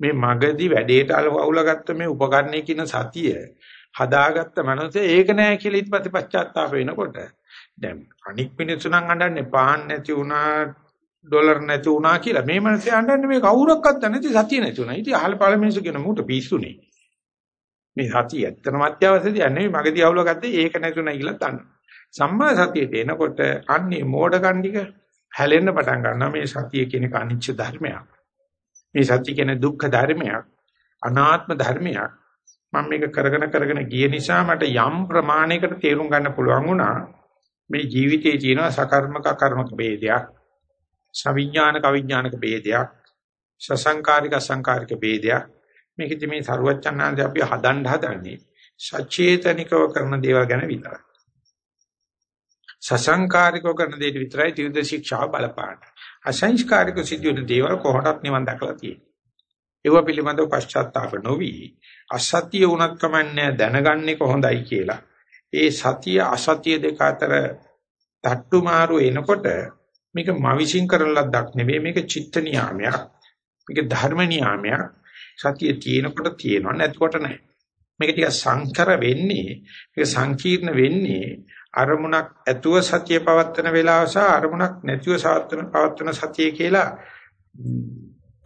මේ මගදී වැඩේට අවුලගත්ත මේ උපකරණයේ කියන සතිය හදාගත්ත මනසේ ඒක නෑ කියලා ඊට පස්සේ පශ්චාත්තාප වෙනකොට දැන් අනික් මිනිස්සු නම් අඬන්නේ පාන් නැති වුණා ඩොලර් නැති වුණා කියලා මේ මනසේ අඬන්නේ මේ කවුරක්වත් නැති සතිය නැති වුණා. ඉතින් අහල පහල මිනිස්සු කියන මූට පිස්සුනේ. මේ සතිය ඇත්තම අත්‍යවශ්‍ය දෙයක් නෙවෙයි මගදී අවුල ගත්තේ ඒක නැතුණා කියලා දන්න. සම්මා සතියට එනකොට අන්නේ මෝඩ කණ්ඩික හැලෙන්න පටන් ගන්නවා මේ සතිය කියන එක අනිච්ච ධර්මයක්. මේ සතිය කියන දුක්ඛ ධර්මයක්. අනාත්ම ධර්මයක්. මම මේක කරගෙන කරගෙන ගිය නිසා මට යම් ප්‍රමාණයකට තේරුම් ගන්න පුළුවන් වුණා මේ ජීවිතයේ තියෙන සකර්මක කර්මක ભેදයක් සවිඥානික අවිඥානික ભેදයක් සසංකාරික අසංකාරික ભેදයක්. මේකෙදි මේ සරුවච්චන්හන්සේ අපි හදන්න හදන්නේ සචේතනිකව කරන දේවල් ගැන විතරයි. සසංකාරිකව කරන දේ විතරයි ත්‍රිවිධ ශික්ෂාව බලපාන අසංස්කාරික සිදුවෙන දේවල් කොහොමවත් නිවන් දැකලා තියෙන්නේ. ඒව පිළිබඳව පශ්චාත්තාප නොවි අසත්‍ය වුණත් කමන්නේ දැනගන්නේ කොහොඳයි කියලා. ඒ සතිය අසත්‍ය දෙක අතර තට්ටු මාරු එනකොට මේක මවිසින් කරන ලද්දක් නෙවෙයි මේක චිත්ත නියාමයක්. මේක ධර්ම නියාමයක්. සතිය තියෙනකොට තියෙනවා නැතිකොට නැහැ. මේක ටික සංකර වෙන්නේ මේක සංකීර්ණ වෙන්නේ අරමුණක් ඇතුව සතිය පවත්වන වෙලාව සහ අරමුණක් නැතිව සාත්වන පවත්වන සතිය කියලා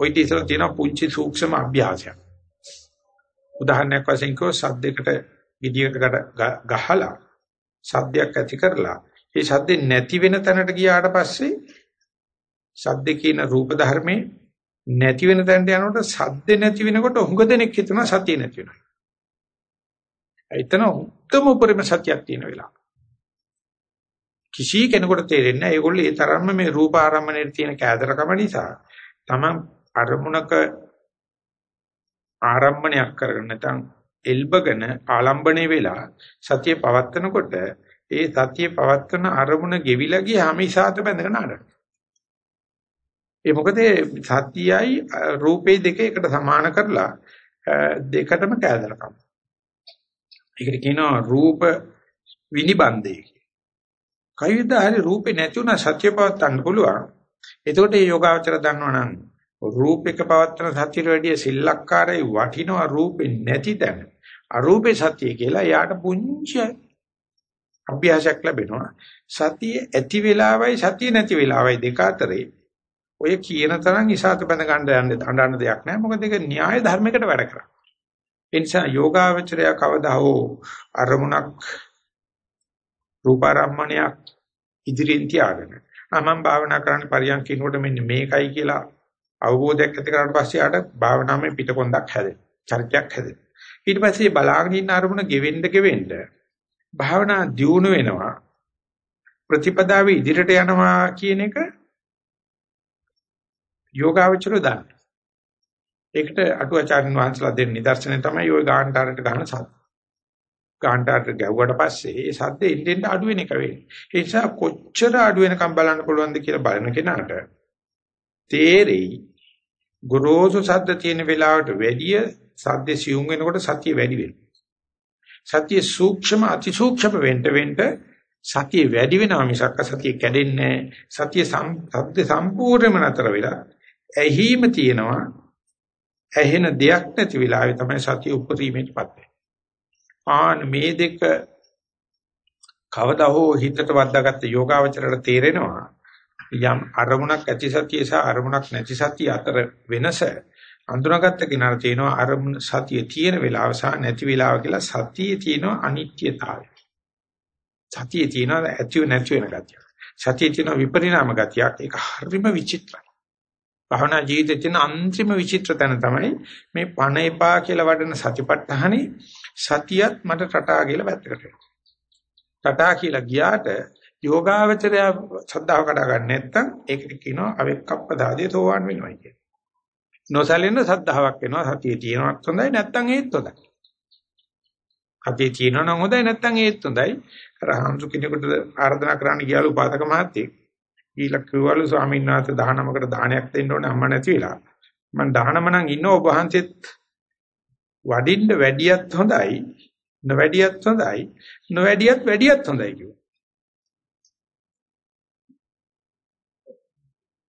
ඔය ඉතින් තියෙන පුංචි සූක්ෂම අභ්‍යාසයක්. උදාහරණයක් වශයෙන් කිව්වොත් සද්දයකට gediයකට ගහලා සද්දයක් ඇති කරලා ඒ සද්දේ නැති වෙන තැනට ගියාට පස්සේ සද්දේ කියන රූප ධර්මේ නැති වෙන තැනට යනකොට සද්දේ නැති වෙනකොට හුඟ දෙනෙක් හිතනවා සතිය නැති වෙනවා. එතන උත්තම උපරිම සත්‍යයක් තියෙන වෙලාව. කිසි කෙනෙකුට තේරෙන්නේ නැහැ ඒගොල්ලෝ ඒ තරම්ම මේ රූප ආරම්මණයට තියෙන කෑදරකම නිසා තමන් අරමුණක ආරම්භණයක් කරගෙන නැත්නම් එල්බගෙන ආලම්බණේ වෙලා සතිය පවත්නකොට ඒ සතිය පවත්වන අරමුණ ගෙවිලා ගියාම ඉසాత බැඳගෙන ආඩන. ඒ මොකද සතියයි රූපේ දෙක එකට සමාන කරලා දෙකටම කැදරකම්. ඒකට කියනවා රූප විනිබන්දේ. කවිද හරි රූපේ නැති වුණා සත්‍ය පවත්තන්න පුළුවන්. එතකොට මේ යෝගාවචර දන්නවනම් රූපයක පවත්තන සත්‍යෙට වැඩිය සිල්ලක්කාරයි වටිනවා රූපේ නැති තැන. අරූපේ සත්‍ය කියලා යාට පුංචි අභ්‍යාසයක් ලැබෙනවා. සතිය ඇති වෙලාවයි සතිය නැති වෙලාවයි දෙක අතරේ ඔය කියන තරම් ඉසాత බඳ ගන්න යන්න අඬන්න දෙයක් නැහැ. මොකද ඒක න්‍යාය ධර්මයකට වැඩ කරා. ඒ නිසා යෝගාවචරය කවදා හෝ අරමුණක් රූපාරම්මණයක් ඉදිරියෙන් තියාගෙන මම භාවනා කරන්න පරියන්කිනකොට මෙන්න මේකයි කියලා අවබෝධයක් ඇති කරාට පස්සේ ආට භාවනාවේ පිටකොන්දක් හැදෙන. චරිතයක් හැදෙන. ඊට පස්සේ බලාගෙන ඉන්න අරමුණ ගෙවෙන්න ගෙවෙන්න භාවනා දියුණු වෙනවා. ප්‍රතිපදාවේ ඉදිරියට යනවා කියන එක යෝගාවචරය දාන්න. ඒකට අටුවාචාර්යන් වහන්සේලා දෙන්න නිදර්ශනය තමයි ওই ගාන්ටාරට ගහන සද්ද. ගාන්ටාරට ගැව්වට පස්සේ ඒ සද්ද ඉන්දෙන්ට අඩු වෙන එක වෙන්නේ. ඒ නිසා කොච්චර අඩු වෙනකම් බලන්න පුළුවන්ද කියලා බලන කෙනාට තේරෙයි ගොරෝසු සද්ද තියෙන වෙලාවට වැඩිය සද්ද සියුම් වෙනකොට සතිය වැඩි වෙනවා. සතිය සූක්ෂම අතිසූක්ෂම වෙන්න වෙන්න සතිය වැඩි වෙනවා මිසක් සතිය කැඩෙන්නේ සතිය සද්ද සම්පූර්ණයෙන්ම නතර වෙලා ඇහිම තියෙනවා. ඇහෙන දෙයක් නැති වෙලාවේ තමයි සතිය උපරීමේටපත් වෙන්නේ. ආන මේ දෙක කවදා හෝ හිතට වද්දාගත්ත යෝගාවචරයට තේරෙනවා. යම් අරමුණක් ඇති සතිය සහ අරමුණක් නැති සතිය අතර වෙනස අඳුනාගත්ත කෙනාට තියෙනවා අරමුණ සතිය තියෙන වෙලාව සහ නැති වෙලාව කියලා සතියේ තියෙනවා අනිත්‍යතාවය. සතියේ තියෙනවා ඇතිව නැති වෙන ගතිය. සතියේ තියෙනවා විපරිණාම ගතියක්. ඒක හරිම විචිත්‍රයි. භවනා ජීවිතයේ තියෙන අන්තිම විචිත්‍ර තැන තමයි මේ පණ එපා කියලා වඩන සතිපට්ඨානේ සතියත් මට ටටා කියලා වැත්තකට එනවා. ටටා කියලා ගියාට යෝගාවචරය සද්ධාව කඩා ගන්න නැත්නම් ඒකට කියනවා අවෙක්කප්පදාදී තෝවන් වෙනවා කියන. නොසැලෙන සද්ධාාවක් වෙනවා සතියේ තියෙනවත් හොඳයි නැත්නම් ඒත් හොඳයි. සතියේ තියෙනවා නම් හොඳයි නැත්නම් ඒත් හොඳයි. අර හම්සු කෙනෙකුට ආර්දනා කරන්න ගියාලු උපාසක මහත්තයෙක්. ඊළඟ කිව්වලු ස්වාමීන් වහන්සේ 19කට දානයක් දෙන්න ඕනේ අම්මා නැති වෙලා. මම 19 නම් ඉන්න ඔබ වහන්සේත් වඩින්න වැඩියත් හොඳයි නොවැඩියත් හොඳයි නොවැඩියත් වැඩියත් හොඳයි කිව්වා.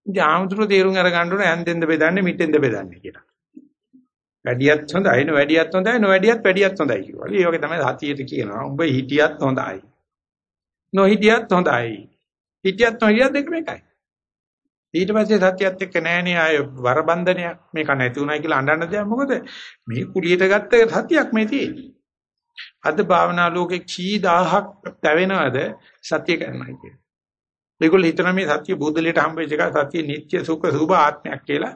ජාමතුරු තේරුම් අරගන්න ඕන යන්තෙන්ද බෙදන්නේ මිටෙන්ද බෙදන්නේ කියලා. වැඩියත් හොඳයි නොවැඩියත් හොඳයි නොවැඩියත් වැඩියත් හොඳයි කිව්වා. ඒ වගේ තමයි සතියේට කියනවා. උඹ හිටියත් හොඳයි. නොහිටියත් හොඳයි. හිටියත් නොහිටියත් දෙකම එකයි. ඊට පස්සේ සත්‍යයත් එක්ක නෑනේ ආය වරබන්ධනයක් මේක නැති උනායි කියලා අඬන්න දෙයක් මොකද මේ කුලියට ගත්ත සත්‍යයක් මේ තියෙන්නේ. අද භාවනා ලෝකේ කී දහහක් තැවෙනවද සත්‍ය කරනවා කියන්නේ. මේගොල්ලෝ හිතන මේ සත්‍ය බුද්ධලියට හම්බෙච්ච එක සත්‍ය නිට්ටය සුඛ සුභ ආත්මයක් කියලා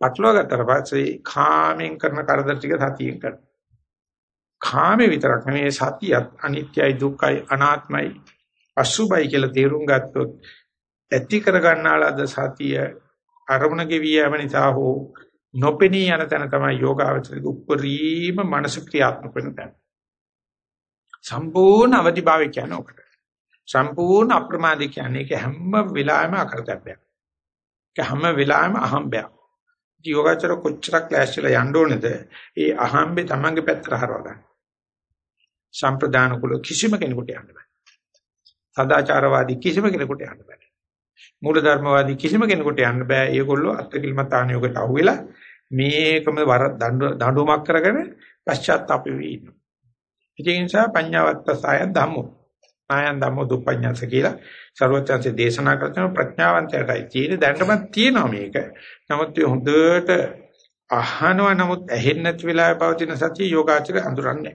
පටලවා ගත්තට පස්සේ කාමෙන් කරන කරදර ටික සතියෙන් කරනවා. කාමේ විතරක් නෙමෙයි සතියත් අනිත්‍යයි දුක්ඛයි අනාත්මයි අසුභයි කියලා තේරුම් ගත්තොත් ඇති කර ගන්නාලාද සතිය අරමුණ ගෙවි යෑම නිසා හෝ නොපෙනී යන තැන තමයි යෝගාවචරික උප්පරීම මනස ක්‍රියාත්මක වෙන තැන. සම්පූර්ණ අවදිභාවය කියන්නේ ඔකට. සම්පූර්ණ අප්‍රමාදී කියන්නේ ඒක හැම වෙලාවෙම අකරතැබ්බයක්. ඒක හැම වෙලාවෙම අහම්බයක්. යෝගාචර කොච්චරක් ලෑස්තිලා යන්න ඕනේද? ඒ අහම්බේ Tamange පැත්තට හරව ගන්න. සම්ප්‍රදාන කුල කිසිම කෙනෙකුට යන්න බෑ. සදාචාරවාදී කිසිම කෙනෙකුට යන්න බෑ. මූලධර්මවාදී කිසිම කෙනෙකුට යන්න බෑ. ඒගොල්ලෝ අත්කිලමතානියකට අහුවෙලා මේකම වර දඬුවමක් කරගෙන පශ්චාත්තාප වෙවි ඉන්නවා. ඒ නිසා පඤ්ඤාවත්ත සාය ධම්මෝ ආයන් ධම්ම දුප්පඤ්ඤස කියලා ਸਰවඥාන්සේ දේශනා කරන ප්‍රඥාවන්තයටයි තියෙන්නේ දැනටමත් තියෙනවා මේක. නමුත් ඒ හොඳට අහනවා නමුත් ඇහෙන්නේ නැති වෙලාවේ පවතින සතිය යෝගාචර අඳුරන්නේ.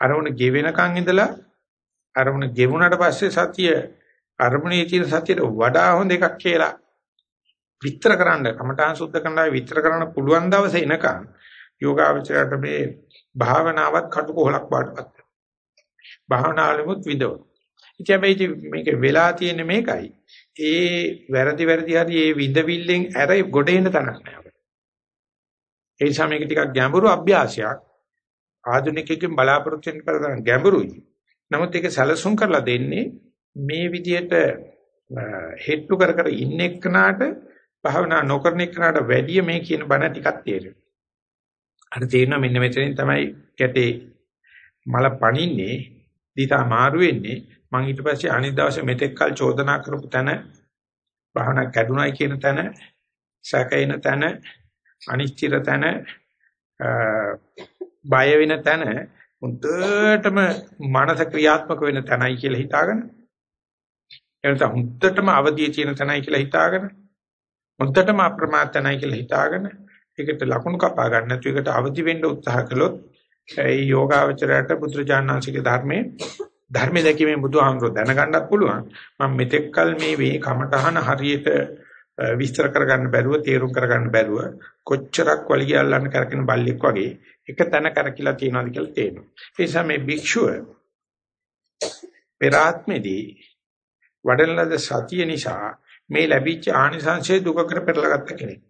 අරමුණ ගෙවෙනකන් ඉඳලා අරමුණ ගෙවුනට පස්සේ සතිය අරමුණේ තියෙන සතියට වඩා හොඳ එකක් කියලා විතර කරන්න කමඨාන් සුද්ධ කරනවා විතර කරන්න පුළුවන් දවසේ එනකන් යෝගාචරයට මේ භාවනාවත් කටුකොහලක් වඩපත් භාවනාවලමුත් විදව. ඉතින් හැබැයි මේක වෙලා තියෙන්නේ මේකයි. ඒ වැරදි වැරදි හරි ඒ විඳවිල්ලෙන් ඇර ගොඩ එන තැනක් නෑ අපිට. ඒ නිසා මේක ටිකක් ගැඹුරු අභ්‍යාසයක්. ආධුනිකයෙක්ගෙන් බලාපොරොත්තු වෙන්න කරන ගැඹුරුයි. නමුත් ඒක සැලසුම් කරලා දෙන්නේ මේ විදිහට හෙට්ටු කර කර ඉන්න එක්කනාට භාවනා නොකරන එක්කනාට වැඩිය මේ කියන බණ ටිකක් තේරෙනවා. අර තේරෙනවා මෙන්න මෙතනින් තමයි කැටේ මල පණින්නේ දිතා මාරු වෙන්නේ මම ඊට පස්සේ අනිත් දවසේ මෙතෙක් කල් චෝදනා කරපු තැන භාවනා කැඩුනයි කියන තැන සැකේන තැන අනිශ්චිත තැන බය වෙන තැන හොඳටම මනස ක්‍රියාත්මක වෙන තැනයි කියලා හිතාගෙන එනත හොඳටම අවදියේ තියෙන තැනයි කියලා හිතාගෙන හොඳටම අප්‍රමාද තැනයි කියලා හිතාගෙන ඒකට ලකුණු කපා ගන්න නැතු ඒකට අවදි වෙන්න උත්සාහ කළොත් ඒ යෝගාවචරයට පුත්‍රජානනාංශිකේ ධර්මයේ ධර්ම දැකීමේ බුදුහාමුදුරුවෝ දැනගන්නත් පුළුවන්. මම මෙතෙක්කල් මේ වේ කමටහන හරියට විස්තර කරගන්න බැරුව තේරුම් කරගන්න බැරුව කොච්චරක් වලිගය අල්ලන්න කරකින බල්ලෙක් වගේ එක තැන කරකිලා තියනවාද කියලා තේරෙනවා. ඒ නිසා මේ භික්ෂුව පෙරාත්මෙදී වඩන ලද සතිය නිසා මේ ලැබිච්ච ආනිසංශයේ දුක කර පෙරලාගත්ත කෙනෙක්.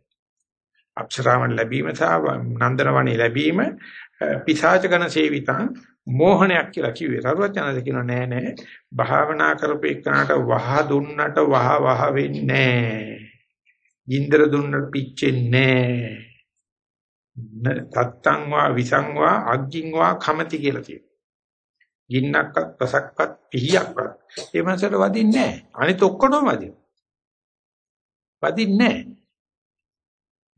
අප්සරාවන් ලැබීම සහ නන්දනවනේ ලැබීම පිසාචකන සේවිතං මෝහණයක් කියලා කිව්වේ. සරුවත් යනද කියනවා නෑ නෑ. භාවනා කරපු එකනට වහ දුන්නට වහ වහ වෙන්නේ නෑ. ගින්දර දුන්නට පිච්චෙන්නේ නෑ. තත්තං වා විසං වා අග්ගින් වා කමති කියලා කියනවා. ගින්නක්වත් ප්‍රසක්වත් පිහියක්වත් ඒ මනසට වදින්නේ නෑ. අනිත ඔක්කොම වදිනවා. වදින්නේ නෑ.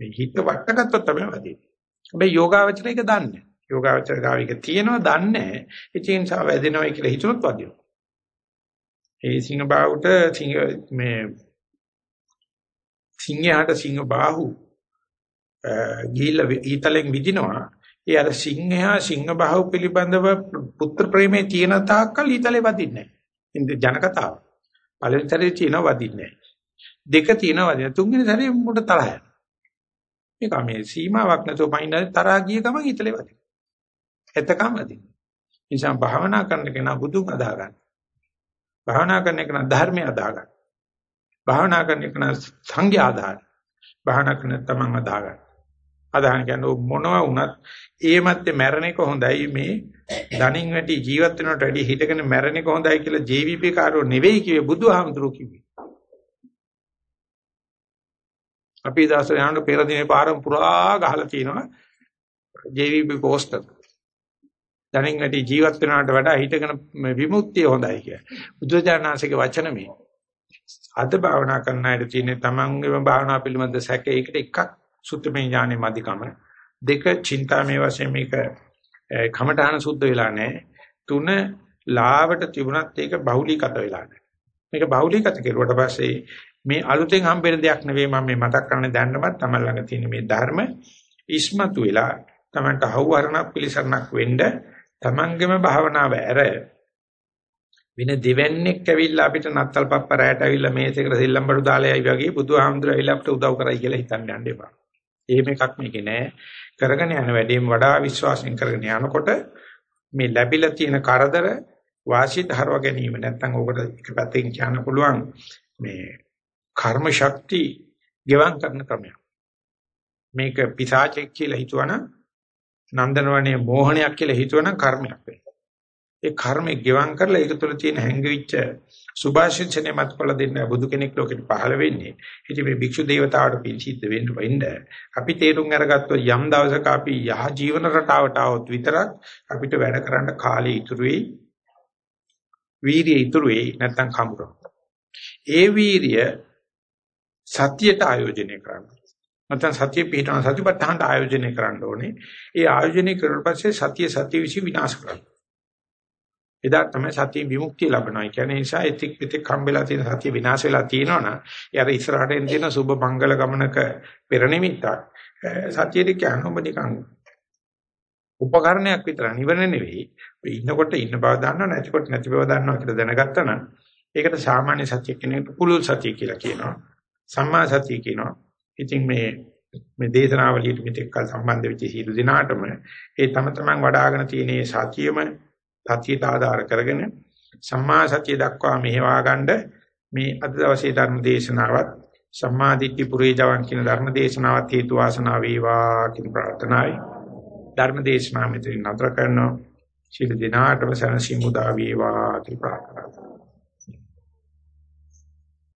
මේ හිත වට්ටගත්තොත් තමයි වදින්නේ. හැබැයි යෝගාවචරය එක දන්නේ. යෝගාවචර ගාවික තියෙනවා දන්නේ. ඒ නිසා වැදෙනවා කියලා හිතුනොත් වදිනවා. ඒ සිංහ බාහුට සිංහ මේ සිංහයාට සිංහ බාහු ගිහිල්ලා ඊතලෙන් විදිනවා. ඒ අර සිංහයා සිංහ බාහු පිළිබඳව පුත්‍ර ප්‍රේමේ තියෙන තාක්කල් ඊතලේ වදින්නේ නැහැ. ජන කතාව. පළවෙනි සැරේ තියෙනවා වදින්නේ නැහැ. දෙක තියෙනවා වදින. තුන්වෙනි සැරේ මුට තරහ යනවා. මේක මේ සීමාවක් නැතුව පයින්නද තරහා ගිය ගමන් හිතලේ වදින. එතකම වදින. නිසා භාවනා කරන කෙනා බුදුන් අදා ගන්න. භාවනා කරන කෙනා ධර්මය අදා ගන්න. භාවනා කරන කෙනා සංඝය අදා ගන්න. භාවනා කරන තමන් අදා ගන්න. අදහන කියන්නේ මොනවා වුණත් ඒ මැත්තේ මැරෙන එක හොඳයි මේ ධනින් වැටි ජීවත් වෙනවට වැඩිය හිතගෙන මැරෙන එක හොඳයි කියලා JVP කාරෝ නෙවෙයි කිව්වේ බුදුහාමුදුරුවෝ කිව්වේ. අපි දවස් යනකොට පෙර දිනේ පාරම පුරා ගහලා තියෙනවා JVP පෝස්ටර්. දැනින් ඇටි ජීවත් වෙනාට වඩා හිතගෙන විමුක්තිය හොඳයි කිය. බුදුජානනාංශගේ වචන මේ. අද භාවනා කරන අයට තියෙන තමන්ගේම භාවනා පිළිබඳ සැක ඒකට එකක් සුත්තමේ ඥානෙ මදිකම දෙක චින්තාමේ වශයෙන් මේක කමඨාන සුද්ධ වෙලා නැහැ. තුන ලාවට තිබුණත් ඒක බහුලීගත වෙලා නැහැ. මේක බහුලීගත කෙරුවට පස්සේ මේ අලුතෙන් හම්බෙන දෙයක් නෙවෙයි මම මේ මතක් කරන්නේ දැන්නවත් තමයි ළඟ තියෙන මේ ධර්ම ඉස්මතු වෙලා තමන්ට හවුහරණක් පිළිසරණක් වෙන්න තමන්ගේම භාවනාව ඇර වෙන දෙවන්නේක් ඇවිල්ලා අපිට නත්තල් පප්පරයට ඇවිල්ලා මේසෙකට සෙල්ලම් බඩු දාලා යයි වගේ බුදුහාමුදුර ඇවිල්ලා අපිට උදව් කරයි කියලා හිතන්න යන්න එපා. එහෙම එකක් මේකේ නෑ. කරගෙන යන වැඩේම වඩා විශ්වාසයෙන් කරගෙන යනකොට මේ ලැබිලා තියෙන කරදර වාසිය ධර්ව ගැනීම නැත්තම් ඕකට එක පැත්තකින් කියන්න පුළුවන් මේ කර්ම ශක්ති ගෙවම් කරන ක්‍රමයක්. මේක පිසාචෙක් කියලා හිතුවනම් නන්දනවනේ මෝහණයක් කියලා හිතුවනම් කර්මයක් වෙනවා. ඒ කර්මෙ ගෙවම් කරලා ඒක තුළ තියෙන හැංගවිච්ච සුභාශිංසනේ මතකල දෙන්න බුදු කෙනෙක් ලෝකෙට පහළ වෙන්නේ. ඉතින් මේ භික්ෂු දේවතාවට පිළිසිද්ධ වෙන්න වෙන්න අපි තේරුම් අරගත්තොත් යම් දවසක අපි යහ ජීවන රටාවට આવොත් විතරක් අපිට වැඩ කරන්න කාලය ඉතුරු වෙයි. වීරිය ඉතුරු වෙයි නැත්තම් කඹරන. ඒ වීරිය සතියට ආයෝජනය කරන්න. නැත්නම් සතිය පිටන සතිපට්ඨානට ආයෝජනය කරන්න ඕනේ. ඒ ආයෝජනය කරලා පස්සේ සතිය සතිය විසි විනාශ කරන්න. එදා තමයි සතිය විමුක්තිය ලැබෙනවා. කියන්නේ නිසා එතික් පිටික් හම්බෙලා තියෙන සතිය විනාශ වෙලා තියෙනවනම් ඒ අර ඉස්සරහට එන තියෙන සුබ මංගල ගමනක පෙර නිමිත්තක් සතියේ කියන්නේ ඔබ නිකන් උපකරණයක් විතර නිවන නෙවෙයි. ඔය ඉන්නකොට ඉන්න බව දන්නව නැතිකොට නැති බව දන්නවා කියලා දැනගත්තා නම් ඒකට සාමාන්‍ය සතිය කෙනෙකුට පුළුල් සතිය කියලා කියනවා. සම්මා සතිය කියනවා. ඉතින් මේ මේ දේශනාවලියට මෙතෙක් කල සම්බන්ධ වෙච්ච සියලු දිනාටම ඒ තම තමන් වඩ아가න තියෙන සතියෙම සතියට ආධාර කරගෙන සම්මා සතිය දක්වා මෙහෙවා ගන්න මේ අද දවසේ ධර්ම දේශනාවත් සම්මා දිට්ඨි පුරේ ජවන් කියන ධර්ම දේශනාවත් හේතු වාසනා වේවා කියන ප්‍රාර්ථනාවයි. ධර්ම දේශනාව මෙතන නතර කරනවා. සියලු දිනාටම සනසි මුදා වේවා කියලා ප්‍රාර්ථනා